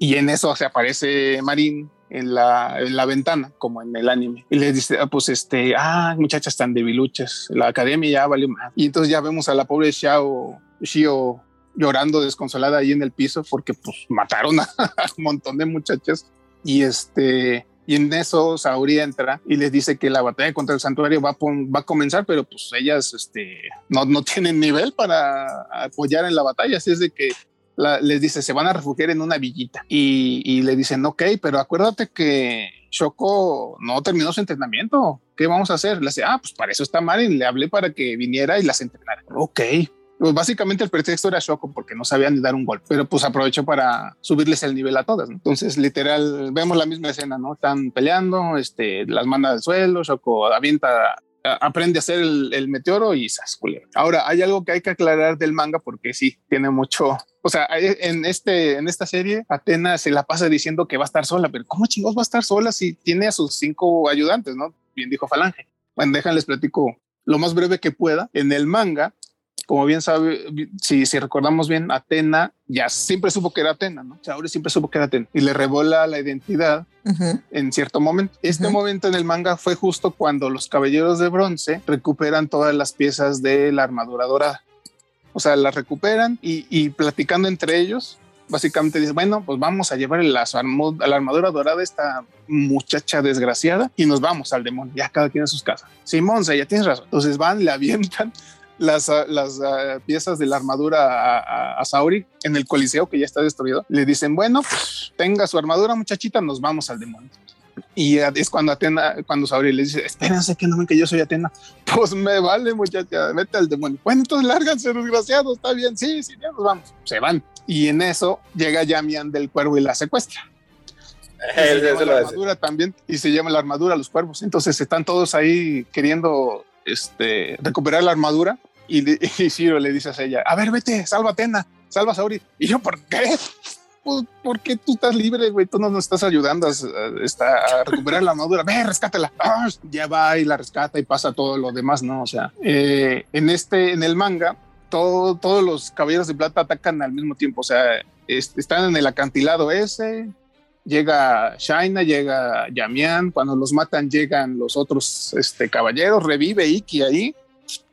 y en eso se aparece Marín en la, en la ventana, como en el anime. Y le dice, ah, pues este, ah, muchachas tan debiluchas, la academia ya valió más. Y entonces ya vemos a la pobre Xiao, Shio llorando desconsolada ahí en el piso porque pues mataron a un montón de muchachas. Y este, Y en eso Saori entra y les dice que la batalla contra el santuario va a, va a comenzar, pero pues ellas este, no, no tienen nivel para apoyar en la batalla. Así es de que les dice, se van a refugiar en una villita. Y, y le dicen, ok, pero acuérdate que Shoko no terminó su entrenamiento. ¿Qué vamos a hacer? Le dice, ah, pues para eso está Marin. Le hablé para que viniera y las entrenara. Ok. Pues básicamente el pretexto era Shoko porque no sabían dar un golpe, pero pues aprovechó para subirles el nivel a todas. Entonces, literal, vemos la misma escena, ¿no? Están peleando, este, las manda al suelo, Shoko avienta aprende a hacer el, meteoro y se Ahora, hay algo que hay que aclarar del manga porque sí, tiene mucho. O sea, en, este, en esta serie, Atena se la pasa diciendo que va a estar sola, pero ¿cómo chingos va a estar sola si tiene a sus cinco ayudantes, no? Bien dijo Falange. Bueno, déjenles platico lo más breve que pueda. En el manga, como bien sabe, si, si recordamos bien, Atena ya siempre supo que era Atena, ¿no? Saori siempre supo que era Atena y le revola la identidad en cierto momento. Este momento en el manga fue justo cuando los caballeros de bronce recuperan todas las piezas de la armadura dorada. O sea, las recuperan y, platicando entre ellos, básicamente dice, bueno, pues vamos a llevar la, armadura dorada a esta muchacha desgraciada y nos vamos al demonio, ya cada quien a sus casas. Simón, ya tienes razón. Entonces van, le avientan las, ah, las ah, piezas de la armadura a, Saori en el coliseo que ya está destruido. Le dicen, bueno, pues, tenga su armadura muchachita, nos vamos al demonio. Y es cuando Atena, cuando Saori le dice, espérense que no ven que yo soy Atena. Pues me vale, muchacha, vete al demonio. Bueno, entonces lárganse, desgraciado, está bien, sí, sí, ya nos vamos. Se van. Y en eso llega Yamian del cuervo y la secuestra. se la armadura también y se llama la armadura a los cuervos. Entonces están todos ahí queriendo este, recuperar la armadura y, y Shiro le dice a ella, a ver, vete, salva a Tena, salva a Sauri. Y yo, ¿por qué? Pues, porque tú estás libre, güey, tú no nos estás ayudando a, recuperar la armadura. Ve, rescátela. Ah, ya va y la rescata y pasa todo lo demás, ¿no? O sea, eh, en este, en el manga, todo, todos los caballeros de plata atacan al mismo tiempo. O sea, están en el acantilado ese, llega Shaina, llega Yamian, cuando los matan llegan los otros este, caballeros, revive Iki ahí,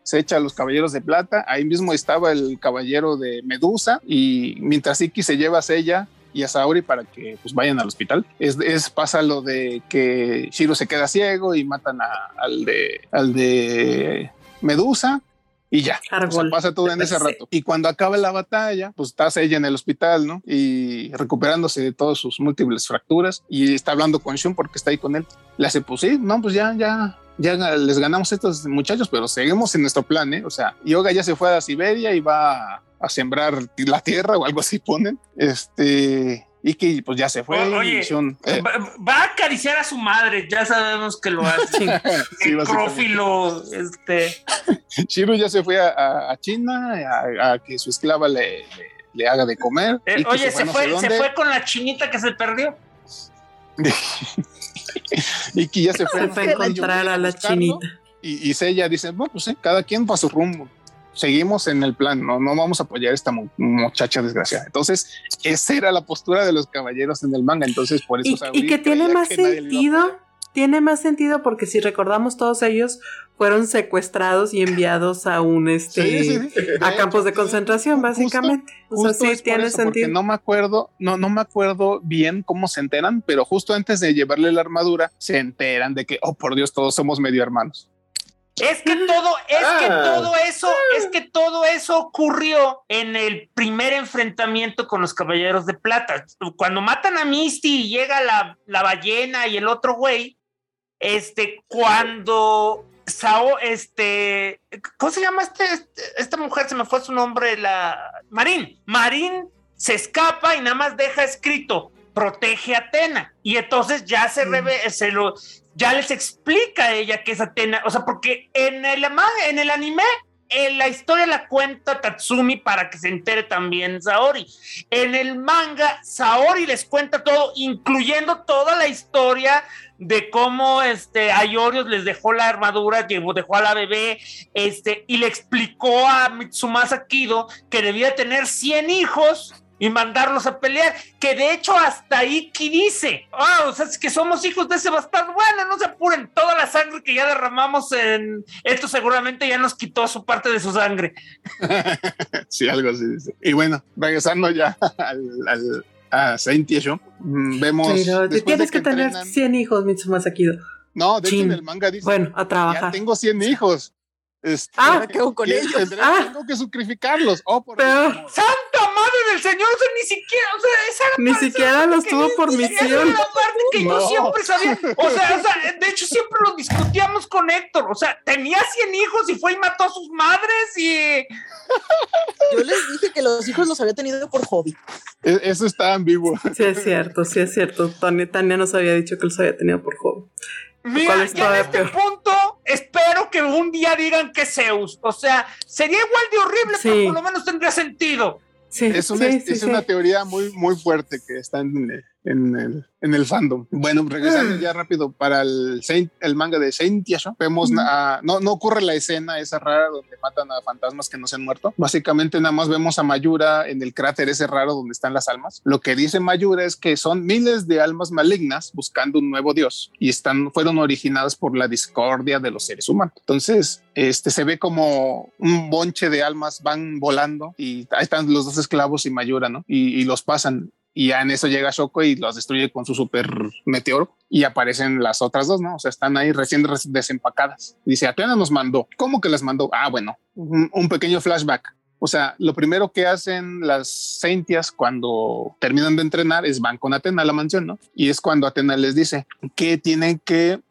se echa a los caballeros de plata, ahí mismo estaba el caballero de Medusa y mientras Iki se lleva a ella y a Saori para que pues vayan al hospital. Es, pasa lo de que Shiro se queda ciego y matan al de al de Medusa y ya. pasa todo en ese rato. Y cuando acaba la batalla, pues está ella en el hospital, ¿no? Y recuperándose de todas sus múltiples fracturas y está hablando con Shun porque está ahí con él. Le hace, pues sí, no, pues ya, ya, ya les ganamos a estos muchachos, pero seguimos en nuestro plan, ¿eh? O sea, Yoga ya se fue a Siberia y va a sembrar la tierra o algo así ponen. Este, y que pues ya se fue. Oye, eh. va, a acariciar a su madre, ya sabemos que lo hace. sí, Prófilo, este. Shiro ya se fue a, China a, que su esclava le, le, haga de comer. Eh, oye, se, fue, se fue con la chinita que se perdió. y que ya se fue, a encontrar a la chinita. Y, y ella dice, bueno, pues cada quien para su rumbo seguimos en el plan, no, no vamos a apoyar a esta muchacha desgraciada. Entonces, esa era la postura de los caballeros en el manga. Entonces, por eso. Y, y que tiene más sentido, tiene más sentido porque si recordamos, todos ellos fueron secuestrados y enviados a un este a campos de concentración, básicamente. o sea, sí tiene sentido. No me acuerdo, no, no me acuerdo bien cómo se enteran, pero justo antes de llevarle la armadura, se enteran de que, oh por Dios, todos somos medio hermanos. Es que todo, es que ah. todo eso, es que todo eso ocurrió en el primer enfrentamiento con los Caballeros de Plata. Cuando matan a Misty y llega la, la ballena y el otro güey, este, cuando Sao, este, ¿cómo se llama este, esta mujer? Se me fue su nombre, la Marín. Marín se escapa y nada más deja escrito protege a Atena. Y entonces ya se, mm. se lo, ya les explica a ella que es Atena, o sea, porque en el, en el anime en la historia la cuenta Tatsumi para que se entere también Saori. En el manga, Saori les cuenta todo, incluyendo toda la historia de cómo este, Ayorios les dejó la armadura, dejó a la bebé, este, y le explicó a Mitsumasa Kido que debía tener 100 hijos y mandarlos a pelear, que de hecho hasta Iki dice, ah, o sea, es que somos hijos de ese bastardo, bueno, no se apuren, toda la sangre que ya derramamos en esto seguramente ya nos quitó su parte de su sangre. sí, algo así dice. Y bueno, regresando ya al, a Saint Yesho, mm, vemos. Pero después tienes de que, tener entrenan- 100 hijos, Mitsuma Sakido. No, de hecho en el manga dice. Bueno, a ya trabajar. tengo 100 hijos. Este, Ah, ¿Qué hago con ellos? tendré- Ah. Tengo que sacrificarlos. Oh, por Pero- Dios. ¡Santa madre del Señor! O sea, ni siquiera, o sea, esa era Ni siquiera los que- tuvo por esa era misión. la parte que yo siempre sabía. O sea, o sea, de hecho siempre lo discutíamos con Héctor. O sea, tenía 100 hijos y fue y mató a sus madres y... Yo les dije que los hijos los había tenido por hobby. E- Eso está ambiguo. Sí, es cierto, sí es cierto. Tony, Tania nos había dicho que los había tenido por juego. Mira, es ya en este peor. punto espero que un día digan que es Zeus. O sea, sería igual de horrible, Sí. pero por lo menos tendría sentido. Sí, Es una, sí, sí, es sí. una teoría muy, muy fuerte que está en, el, en el fandom. Bueno, regresando ya rápido para el, Saint- el manga de Saint Yasho, vemos, a- no, no ocurre la escena esa rara donde matan a fantasmas que no se han muerto. Básicamente nada más vemos a Mayura en el cráter ese raro donde están las almas. Lo que dice Mayura es que son miles de almas malignas buscando un nuevo dios y están, fueron originadas por la discordia de los seres humanos. Entonces, este se ve como un bonche de almas van volando y ahí están los dos esclavos y Mayura, ¿no? Y, y los pasan. Y ya en eso llega Shoko y los destruye con su super meteoro y aparecen las otras dos, ¿no? O sea, están ahí recién desempacadas. Dice, Atena nos mandó. ¿Cómo que las mandó? Ah, bueno, un, pequeño flashback. O sea, lo primero que hacen las Saintias cuando terminan de entrenar es van con Atena a la mansión, ¿no? Y es cuando Atena les dice que tienen que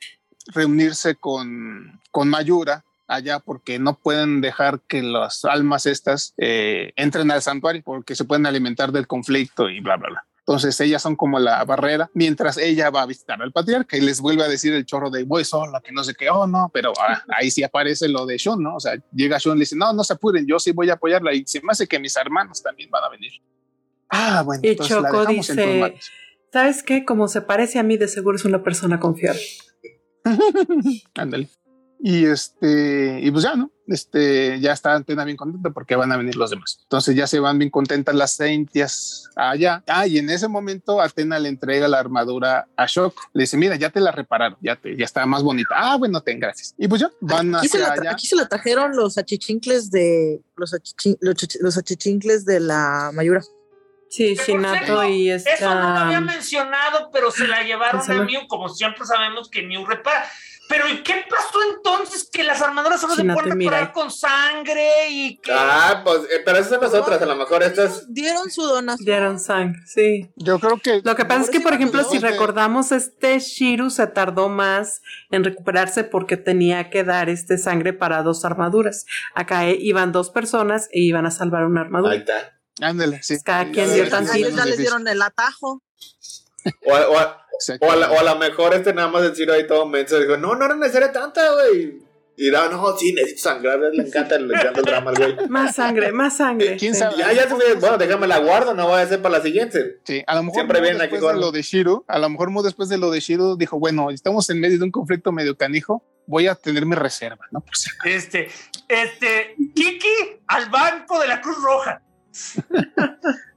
reunirse con, con Mayura allá porque no pueden dejar que las almas estas eh, entren al santuario porque se pueden alimentar del conflicto y bla, bla, bla. Entonces ellas son como la barrera, mientras ella va a visitar al patriarca y les vuelve a decir el chorro de voy sola, que no sé qué, oh no, pero ah, ahí sí aparece lo de Sean, ¿no? O sea, llega Sean y le dice, no, no se apuren, yo sí voy a apoyarla y se me hace que mis hermanos también van a venir. Ah, bueno, Y entonces la Choco en tus dice- manos. ¿Sabes qué? Como se parece a mí, de seguro es una persona confiable. Ándale. Y este, y pues ya, ¿no? Este, ya está Antena bien contenta porque van a venir los demás. Entonces ya se van bien contentas las Saintias allá. Ah, y en ese momento Atena le entrega la armadura a Shock. Le dice, mira, ya te la repararon, ya te, ya está más bonita. Ah, bueno, ten, gracias. Y pues ya, van Aquí se, hacia la tra- allá. aquí se la trajeron los achichincles de los, achichi- los, los achichincles de la Mayura. Sí, Shinato y Eso no lo había esta. mencionado, pero se la llevaron a. Mew, como siempre sabemos que Mew repara. Pero ¿y qué pasó entonces? Que las armaduras solo se pueden reparar con sangre y que... Ah, pues, eh, pero esas son las otras, a lo mejor estas. Dieron su donación. Dieron sangre, sí. Yo creo que Lo que pasa es que, por ejemplo, si recordamos, este Shiru se tardó más en recuperarse porque tenía que dar este sangre para dos armaduras. Acá eh, iban dos personas e iban a salvar una armadura. Ahí está. ándale, sí. Cada quien dio tantito. les dieron el atajo. O, a- o a- o a la- o a lo mejor este nada más decir ahí todo menso. Dijo, no, no era necesaria tanta, güey. Y no, no, sí, necesito sangrar. Le encanta, le encanta el drama güey. Más sangre, más sangre. ¿Quién sí. sabe? Ya, ya se fue. Bueno, déjame la guardo, no voy a hacer para la siguiente. Sí, a lo mejor Siempre vienen aquí después de con- lo de Shiro, a lo mejor después de lo de Shiro dijo, bueno, estamos en medio de un conflicto medio canijo, voy a tener mi reserva, ¿no? Por si acaso. Este, este, Kiki al banco de la Cruz Roja.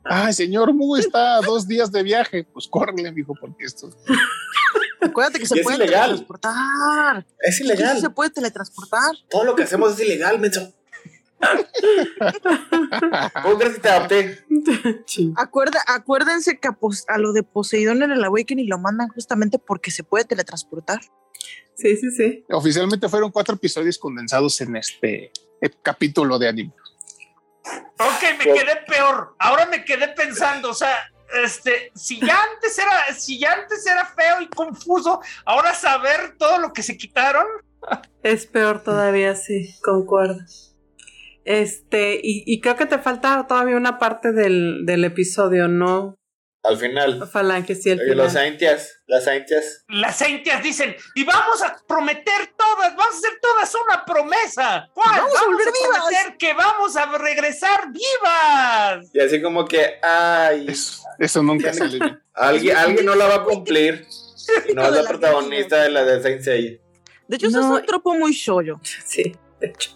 Ay, señor Mu está a dos días de viaje, pues córrele, mijo, porque esto. Acuérdate que Y se es puede ilegal. teletransportar. Es ilegal. se puede teletransportar. Todo lo que hacemos es ilegal, menso. ¿Cómo crees que te adopté? Sí. Acuerda, acuérdense que a, pos- a lo de Poseidón en el Awakening lo mandan justamente porque se puede teletransportar. sí, sí, sí. Oficialmente fueron cuatro episodios condensados en este eh, capítulo de anime. Ok, me quedé peor. Ahora me quedé pensando, o sea, este, si ya antes era, si ya antes era feo y confuso, ahora saber todo lo que se quitaron. Es peor todavía, sí, concuerdo. Este, y, y creo que te falta todavía una parte del, del episodio, ¿no? Al final. Falange, sí, el Oye, los final. Saintias, las Saintias. Las Saintias dicen, y vamos a prometer todas, vamos a hacer todas una promesa. ¿Cuál? Vamos a volver vivas. prometer que vamos a regresar vivas. Y así como que, ay, Eso, eso nunca sale bien. alguien, alguien no la va a cumplir. Y no es la protagonista de la de Saint Seiya. De hecho, eso No. es un tropo muy shoyo. Sí, de hecho.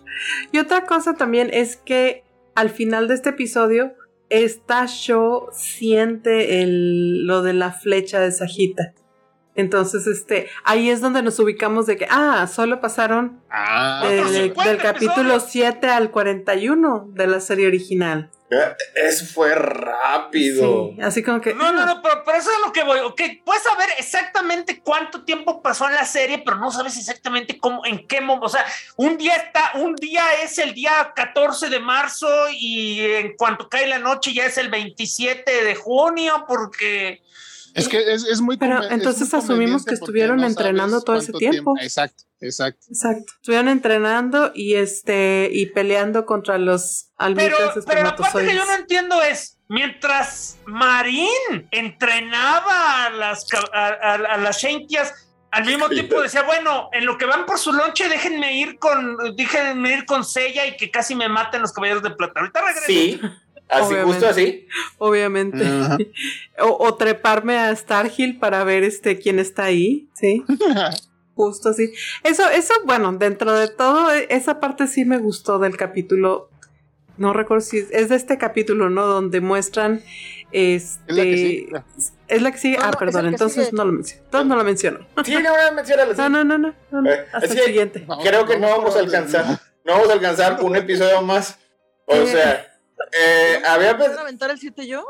Y otra cosa también es que al final de este episodio, esta show siente el, lo de la flecha de Sajita. Entonces, este, ahí es donde nos ubicamos de que, ah, solo pasaron Ah, 50 del capítulo episodios. 7 al 41 de la serie original. Eso fue rápido. Sí, así como que... No, no, no, pero, pero eso es lo que voy. Ok, puedes saber exactamente cuánto tiempo pasó en la serie, pero no sabes exactamente cómo, en qué momento. O sea, un día está, un día es el día 14 de marzo y en cuanto cae la noche ya es el 27 de junio, porque es que es, es muy Pero entonces muy asumimos que estuvieron no entrenando todo ese tiempo. Exacto, exacto. Exacto. Estuvieron entrenando y este y peleando contra los Pero, almitas pero la parte que yo no entiendo es, mientras Marín entrenaba a las, ca- a, a- a las Shenkias, al mismo tiempo decía, bueno, en lo que van por su lonche, déjenme ir con, déjenme ir con Sella y que casi me maten los caballeros de plata. Ahorita regreso. Sí, así, Obviamente. justo así. Obviamente. O, o treparme a Starhill para ver este quién está ahí, sí. Justo así. Eso, eso, bueno, dentro de todo, e- esa parte sí me gustó del capítulo. No recuerdo si es, es de este capítulo, ¿no? Donde muestran este. Es la que sí. Es la que sigue. No, ah, no, perdón, entonces sigue. no lo menciono. Entonces no lo menciono. Sí, no, no, menciónalo, sí. No, no, no, no. no, no. Eh, Hasta es el que- siguiente. Creo que no vamos a alcanzar. No vamos a alcanzar un episodio más. O sea, eh, había ¿Puedo aventar el 7 yo?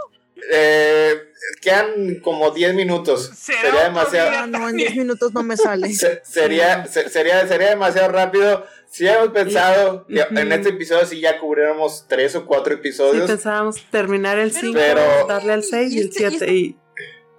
eh, quedan como 10 minutos. Será Sería demasiado. Ah, no, en 10 minutos no me sale. Se- sería, se- sería, sería demasiado rápido. Si hemos pensado que en este episodio sí ya cubriéramos tres o cuatro Sí, episodios. pensábamos terminar el 5, Pero- darle al 6 y y el este- y 7. Y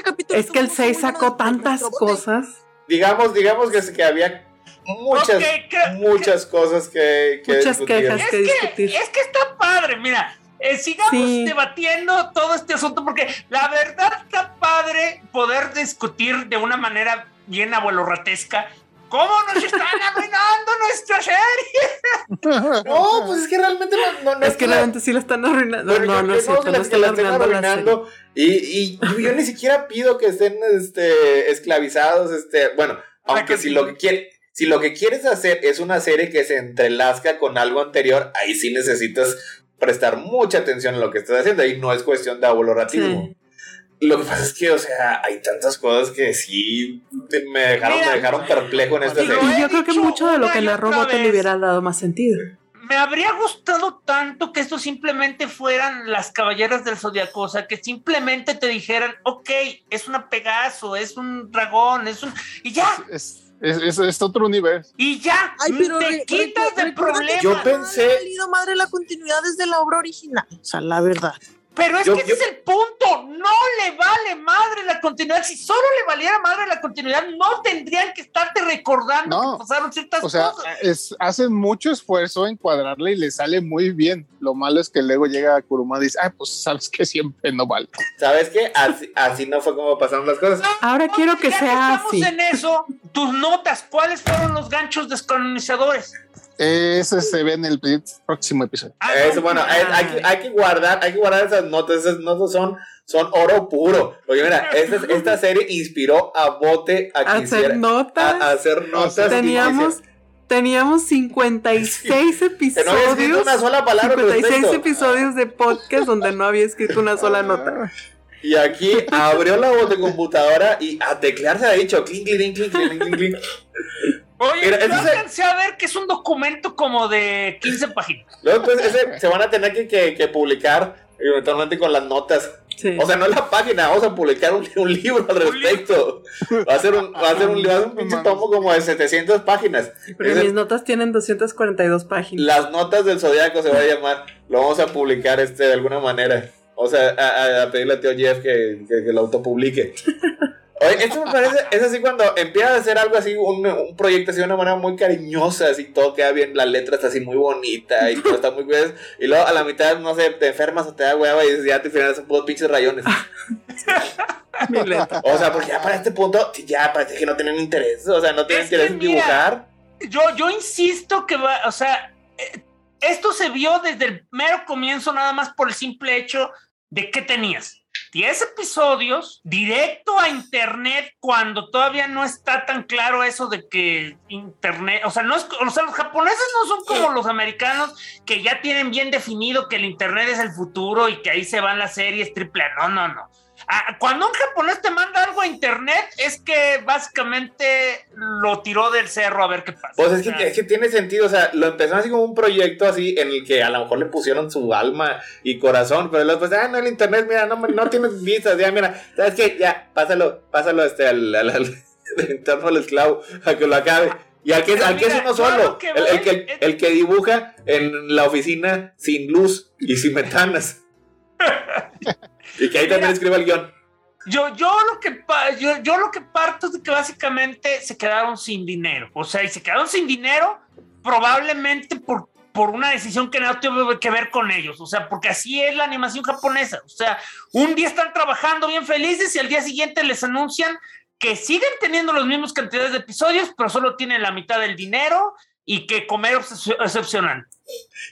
Este es que el estuvo 6 muy bueno sacó tantas cosas. digamos, digamos que, que había muchas, que- muchas cosas que, que Muchas discutir. quejas. Es que que, discutir. es que está padre, mira. eh, sigamos Sí. debatiendo todo este asunto porque la verdad está padre poder discutir de una manera bien abuelorratesca cómo nos están arruinando nuestra serie. No, pues es que realmente no, no, no Es que la- realmente sí la están arruinando. Bueno, no, no es cierto, que no la- están la arruinando la. Y, y yo, yo ni siquiera pido que estén este, esclavizados. Este, bueno, aunque si lo que quiere, si lo que quieres hacer es una serie que se entrelazca con algo anterior, ahí sí necesitas prestar mucha atención a lo que estás haciendo. Ahí no es cuestión de abuelorratismo. Sí. Lo que pasa es que, o sea, hay tantas cosas que sí me dejaron, Mira, me dejaron perplejo en esta serie. Y yo creo que mucho de lo que narró Bote le hubiera dado más sentido. Me habría gustado tanto que esto simplemente fueran las caballeras del zodiaco, o sea, que simplemente te dijeran, ok, es una Pegaso, es un dragón, es un. y ya, Es, es, es, es otro universo. y ya, Ay, pero te re- quitas recu- de problemas. Yo no pensé- ha valido madre la continuidad desde la obra original. O sea, la verdad. Pero es Yo- que ese yo- es el punto. No le vale madre la continuidad. Si solo le valiera madre la continuidad, no tendrían que estarte recordando No. que pasaron ciertas O sea, cosas. es, hacen mucho esfuerzo en cuadrarle y le sale muy bien. Lo malo es que luego llega Kuruma y dice, ah, pues sabes que siempre no vale. ¿Sabes qué? Así, así no fue como pasaron las cosas. Ahora quiero que Ya sea estamos así. en eso, tus notas, ¿cuáles fueron los ganchos descolonizadores? Ese se ve en el próximo episodio. Ah, Eso, no. bueno, hay, hay que, hay que guardar, hay que guardar esas notas, esas notas son, son oro puro. Oye, mira, esta, esta serie inspiró a Bote a, que Hacer hiciera- notas. a, a hacer notas. Teníamos, teníamos 56 que no había escrito episodios. una sola palabra al 56 respecto. episodios de podcast donde no había escrito una sola nota. Y aquí abrió la Bote computadora y a teclear se ha dicho clink, clink, clink, clink, clink, clink. Oye, Mira, yo se- alcancé a ver que es un documento como de 15 páginas. Luego, pues, ese se van a tener que, que, que publicar eventualmente con las notas. Sí. O sea, no es la página, vamos a publicar un, un libro al respecto. Va a ser un, va a ser un, va a ser un pinche tomo como de 700 páginas. Pero Ese- mis notas tienen 242 páginas. Las notas del zodiaco se va a llamar. Lo vamos a publicar este, de alguna manera. O sea, a pedirle a tío Jeff que, que, que lo autopublique. Oye, esto me parece, es así cuando empiezas a hacer algo así, un, un proyecto así de una manera muy cariñosa, así todo queda bien, la letra está así muy bonita y todo está muy bien. Y luego a la mitad, no sé, te enfermas o te da hueva y dices, ya te finales son puros pinches rayones. Mi letra. O sea, porque ya para este punto, ya parece que no tienen interés, o sea, no tienen Es que interés en mira, dibujar. Yo, yo insisto que va, o sea, eh, esto se vio desde el mero comienzo nada más por el simple hecho de que tenías 10 episodios directo a internet cuando todavía no está tan claro eso de que internet, o sea, no es, o sea, los japoneses no son como los americanos que ya tienen bien definido que el internet es el futuro y que ahí se van las series triple. No, no, no. Ah, cuando un japonés te manda algo a internet, es que básicamente lo tiró del cerro a ver qué pasa. Pues es que, es que tiene sentido, o sea, lo empezaron así como un proyecto así en el que a lo mejor le pusieron su alma y corazón, pero después, ah, no, el internet, mira, no, no tienes vistas, ya, mira, ¿sabes qué? Ya, pásalo, pásalo este, al, al, al, interno al esclavo, a que lo acabe. Y al que, al que es uno solo, que el, el, que, el, que dibuja en la oficina sin luz y sin ventanas. y que ahí también escriba el guion. Yo, yo, lo que, yo, yo lo que parto es de que básicamente se quedaron sin dinero. O sea, y se quedaron sin dinero probablemente por, por una decisión que no tiene que ver con ellos. O sea, porque así es la animación japonesa. O sea, un día están trabajando bien felices y al día siguiente les anuncian que siguen teniendo las mismas cantidades de episodios, pero solo tienen la mitad del dinero y que comer es opcional.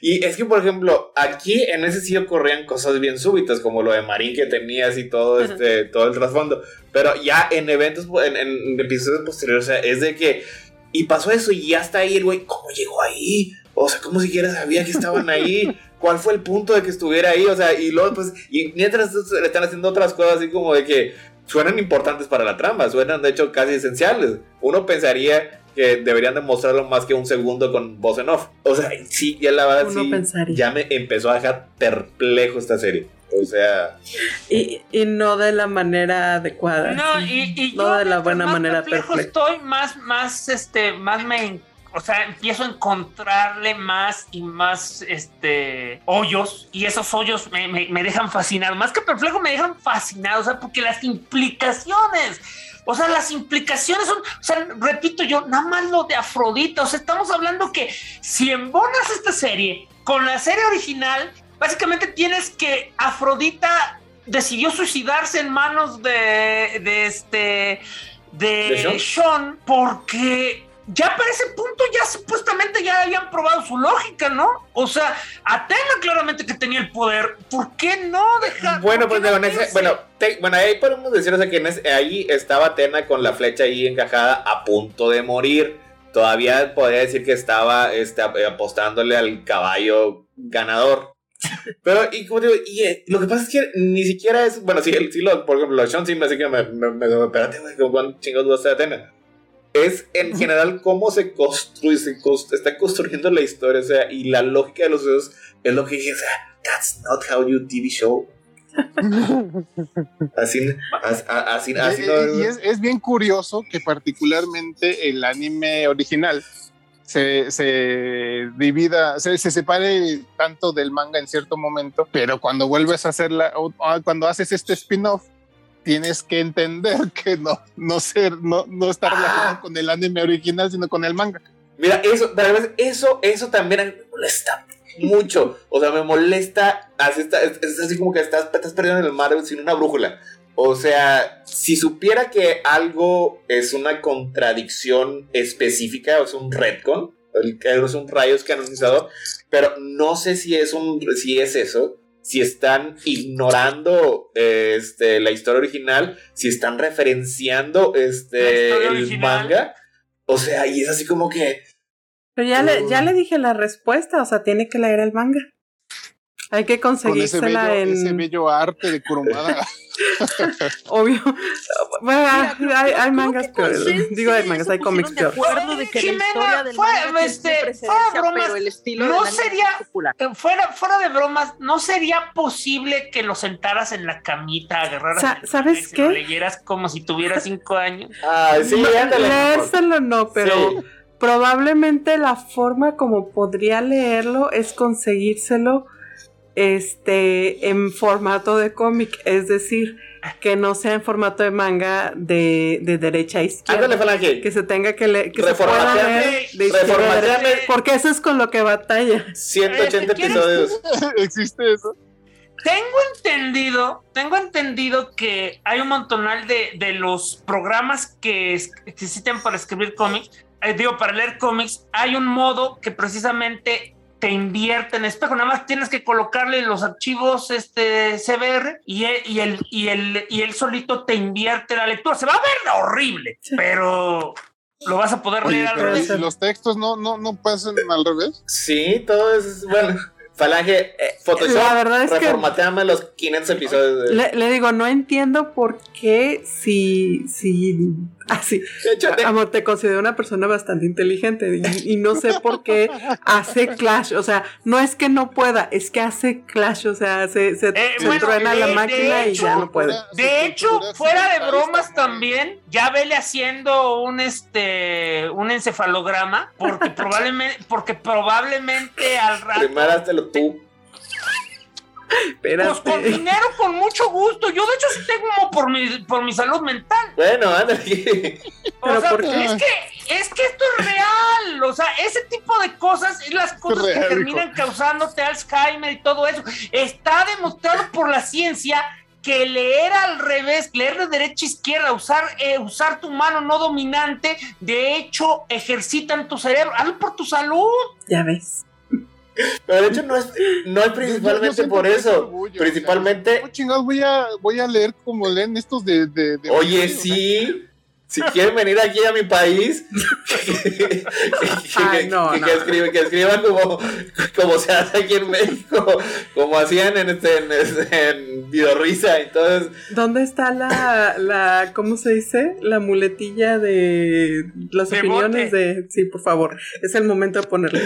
Y es que, por ejemplo, aquí en ese sí ocurrían cosas bien súbitas, como lo de Marín que tenías y todo, este, todo el trasfondo. Pero ya en eventos, en, en episodios posteriores, o sea, es de que. Y pasó eso y ya está ahí el güey. ¿Cómo llegó ahí? O sea, ¿cómo siquiera sabía que estaban ahí? ¿Cuál fue el punto de que estuviera ahí? O sea, y luego, pues, y mientras le están haciendo otras cosas así como de que suenan importantes para la trama, suenan de hecho casi esenciales. Uno pensaría que deberían demostrarlo más que un segundo con voz en off. O sea, sí, ya la verdad sí, pensaría. ya me empezó a dejar perplejo esta serie. O sea. Y, y no de la manera adecuada. No, y, y no yo de la buena manera perplejo estoy más, más, este, más me o sea, empiezo a encontrarle más y más este hoyos y esos hoyos me, me, me dejan fascinado. Más que perplejo, me dejan fascinado, o sea, porque las implicaciones. O sea, las implicaciones son, o sea, repito yo, nada más lo de Afrodita. O sea, estamos hablando que si embonas esta serie con la serie original, básicamente tienes que Afrodita decidió suicidarse en manos de, de este, de, ¿De Sean? Sean porque ya para ese punto ya supuestamente ya habían probado su lógica, ¿no? O sea, Atena claramente que tenía el poder, ¿por qué no dejar? Bueno, pues no ese, bueno, te, bueno, ahí podemos decir, o sea, que ese, ahí estaba Atena con la flecha ahí encajada a punto de morir. Todavía podría decir que estaba este, apostándole al caballo ganador. Pero, y como digo, y eh, lo que pasa es que ni siquiera es, bueno, sí, sí lo, por ejemplo, Sean sí me dice que me, me, me, espérate, güey, ¿cuántos chingados vas a Atena? Es en general cómo se construye, se constru está construyendo la historia, o sea, y la lógica de los dedos es lo que dije, o sea, that's not how you TV show. así, así, así, y, no, y es, es, bien curioso que particularmente el anime original se, se divida, se, se, separe tanto del manga en cierto momento, pero cuando vuelves a hacerla, cuando haces este spin-off, tienes que entender que no, no ser, no, no está relacionado ah. con el anime original, sino con el manga. Mira, eso, eso, eso también me molesta mucho. O sea, me molesta. Así está, es, es, así como que estás, estás perdiendo en el mar sin una brújula. O sea, si supiera que algo es una contradicción específica, o es un retcon, es un rayos canonizado, pero no sé si es un si es eso si están ignorando este, la historia original, si están referenciando este, el original. manga. O sea, y es así como que... Pero ya, uh, le, ya le dije la respuesta, o sea, tiene que leer el manga. Hay que conseguírsela Con ese bello, en... ese bello arte de Kurumada. Obvio. Bueno, Mira, hay, hay mangas peores. Digo, hay mangas, hay cómics peores. de que Jimena, la historia del fuera, manga este, fuera bromas, pero el estilo no sería, eh, fuera, fuera de bromas, no sería posible que lo sentaras en la camita, agarraras Sa el ¿sabes y se lo qué? leyeras como si tuviera cinco años. Ah, sí, No, leérselo no, pero Sí. probablemente la forma como podría leerlo es conseguírselo este en formato de cómic, es decir, que no sea en formato de manga de, de derecha a izquierda. Ándale, Falange. Que se tenga que leer, que se pueda Reformateame, leer de izquierda a reformateame. derecha, porque eso es con lo que batalla. 180 Eh, episodios. ¿Existe eso? Tengo entendido, tengo entendido que hay un montonal de, de los programas que es- existen para escribir cómics, eh, digo, para leer cómics, hay un modo que precisamente te invierte en espejo, nada más tienes que colocarle los archivos este CBR y él, y el y el y él solito te invierte la lectura. Se va a ver horrible, pero lo vas a poder Oye, leer al revés. si los textos no, no, no pasan al revés. Sí, todo es. Bueno, Falange, eh, Photoshop, La verdad es que- reformateame los 500 episodios. De... Le, le digo, no entiendo por qué si, si, así, Échate. amor, te considero una persona bastante inteligente y, y no sé por qué hace clash, o sea, no es que no pueda, es que hace clash, o sea, se, se, Eh, se bueno, truena de- la máquina y ya no puede. De hecho, fuera de bromas también, ya vele haciendo un este un encefalograma, porque probablemente, porque probablemente al rato. Primero Pues con dinero, con mucho gusto. Yo, de hecho, sí tengo por mi, por mi salud mental. Bueno, ándale. O Pero sea, ¿por qué? es que, es que esto es real. O sea, ese tipo de cosas es las cosas Real, que terminan causándote Alzheimer y todo eso. Está demostrado por la ciencia que leer al revés, leer de derecha a izquierda, usar, eh, usar tu mano no dominante, de hecho, ejercitan tu cerebro. Hazlo por tu salud. Ya ves. Pero de hecho no es, no es Yo- yo principalmente por eso. orgullo, o principalmente, sea, ¿cómo chingados voy a, voy a leer como leen estos de. de, de- oye, o sí. Si quieren venir aquí a mi país, que, que- Ay, no, que- no. que escribe- que escriban como, como se hace aquí en México, como hacían en, este, en, este- en Videorrisa. Entonces, ¿Dónde está la, la, cómo se dice? La muletilla de las De opiniones bote. de, sí, por favor, es el momento de ponerle.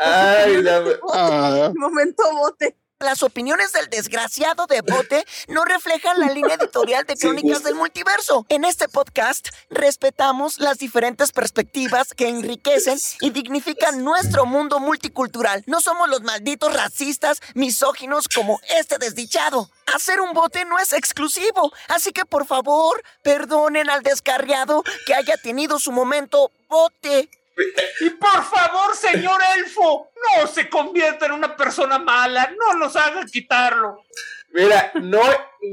Ay, la- ah, Momento bote. Las opiniones del desgraciado de Bote no reflejan la línea editorial de Crónicas del Multiverso. En este podcast respetamos las diferentes perspectivas que enriquecen y dignifican nuestro mundo multicultural. No somos los malditos racistas, misóginos como este desdichado. Hacer un bote no es exclusivo, así que por favor, perdonen al descarriado que haya tenido su momento bote. Y por favor, señor elfo, no se convierta en una persona mala, no nos haga quitarlo. Mira, no,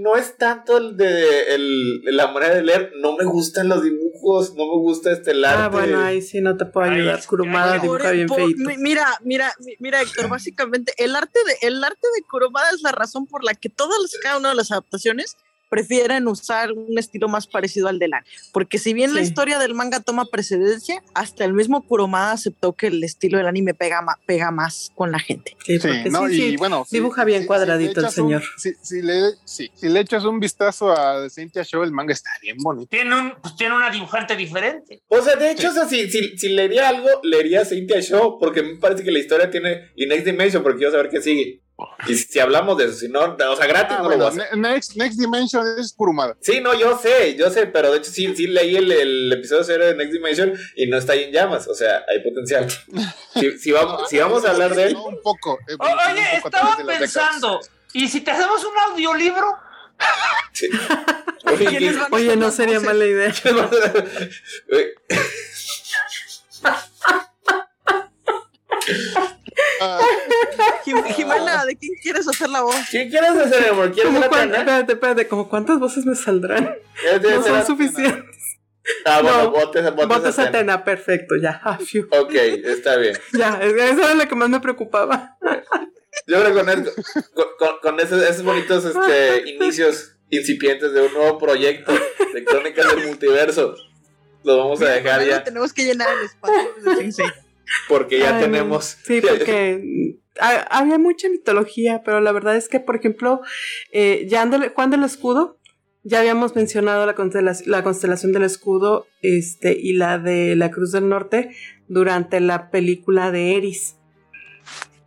no es tanto el de el- la manera de leer, no me gustan los dibujos, no me gusta este el arte. Ah, bueno, ahí sí no te puedo Ay, ayudar. es- Kurumada ay, dibuja bien Por- feito. mi- Mira, mira, mi- mira, Héctor, básicamente el arte de el arte de Kurumada es la razón por la que todas las- cada una de las adaptaciones prefieren usar un estilo más parecido al del anime, porque si bien la Sí. historia del manga toma precedencia, hasta el mismo Kurumada aceptó que el estilo del anime pega, ma- pega más con la gente. Sí, Sí, no, sí, y sí, bueno. si- dibuja bien si cuadradito el un- señor. si, si le, sí, si le echas un vistazo a Cynthia Show, el manga está bien bonito. Tiene, un, pues tiene una dibujante diferente. O sea, de hecho, o sea, si, si, si leería algo, leería Cynthia Show, porque me parece que la historia tiene y Next Dimension, porque quiero saber qué sigue. Y si, hablamos de eso, si no, o sea, gratis Ah, no lo voy a Next, Next Dimension es Kurumada. Sí, no, yo sé, yo sé, pero de hecho sí, sí leí el, el episodio cero de Next Dimension y no está ahí en llamas, o sea, hay potencial. Si, si vamos, si vamos a hablar de él, No, un poco. O- un oye, poco a estaba pensando, ¿y si te hacemos un audiolibro? sí. Oye, ¿Quiénes ¿qué- van a Oye, no sería voces? mala idea. Jimena, ¿de quién quieres hacer la voz? ¿Quién quieres hacer, amor? ¿Quieres ¿Cómo ser cuán- Atena? espérate, espérate, como cuántas voces me saldrán. ¿Quieres No son suficientes. Ah, bueno, No, botes, botes. Atena, perfecto, ya. Ah. Ok, está bien. Ya, eso era lo que más me preocupaba. Yo creo que con, con, esos, esos bonitos este, inicios incipientes de un nuevo proyecto de Crónicas del Multiverso, lo vamos a dejar ya, Tenemos que llenar el espacio de Sensei. Porque ya Ay, tenemos... Sí, porque ha- había mucha mitología, pero la verdad es que, por ejemplo, eh, ya Juan del Escudo, ya habíamos mencionado la, constelación, la constelación del escudo este, y la de la Cruz del Norte durante la película de Eris.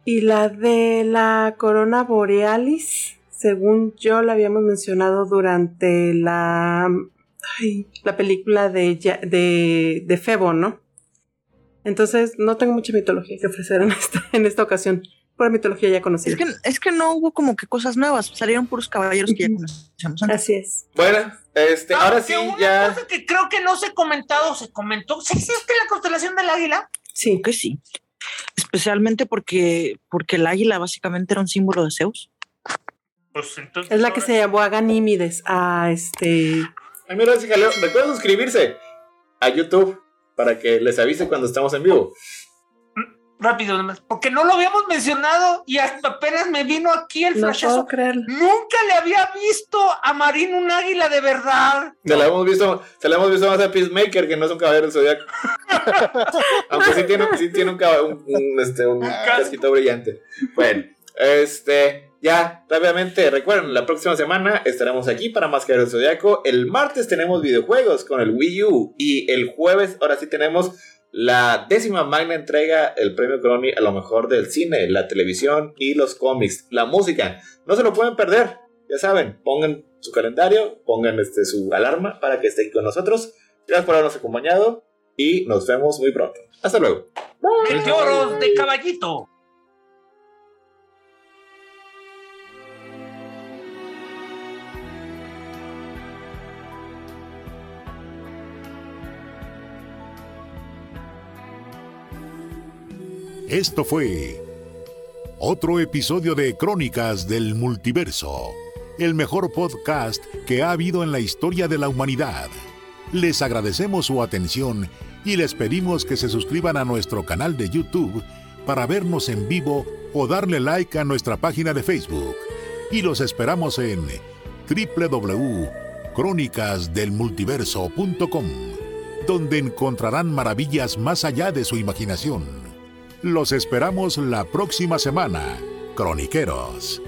Y la de la Corona Borealis, según yo la habíamos mencionado durante la, ay, la película de, de Febo, ¿no? Entonces, no tengo mucha mitología que ofrecer en esta, en esta ocasión. Pura mitología ya conocida. Es que, es que no hubo como que cosas nuevas, salieron puros caballeros que ya conocíamos antes. Así es. Bueno, este, ahora sí, una ya... cosa que creo que no se ha comentado, se comentó. ¿Sí existe la constelación del águila? Sí. Creo que sí. Especialmente porque, porque el águila básicamente era un símbolo de Zeus. Pues entonces. Es la que ahora- se llamó Aganímides a este. Ay, mira, jaleo. Recuerden suscribirse a YouTube para que les avise cuando estamos en vivo. rápido nomás, porque no lo habíamos mencionado y hasta apenas me vino aquí el No flashazo. puedo creerlo. Nunca le había visto a Marín un águila de verdad. Se la hemos visto, se la hemos visto más a Peacemaker, que no es un caballero del zodiaco. Aunque sí tiene, sí tiene un, un, un, este, un casquito brillante. Bueno, este, ya, rápidamente, recuerden, la próxima semana estaremos aquí para más Caballeros del Zodiaco. El martes tenemos videojuegos con el Wii U. Y el jueves, ahora sí tenemos la décima magna entrega, el premio Crony a lo mejor del cine, la televisión y los cómics, la música. No se lo pueden perder. Ya saben, pongan su calendario, pongan este, su alarma para que estén con nosotros. Gracias por habernos acompañado y nos vemos muy pronto. Hasta luego. Meteoros de caballito. Esto fue otro episodio de Crónicas del Multiverso, el mejor podcast que ha habido en la historia de la humanidad. Les agradecemos su atención y les pedimos que se suscriban a nuestro canal de YouTube para vernos en vivo o darle like a nuestra página de Facebook. Y los esperamos en www.crónicasdelmultiverso.com, donde encontrarán maravillas más allá de su imaginación. Los esperamos la próxima semana, croniqueros.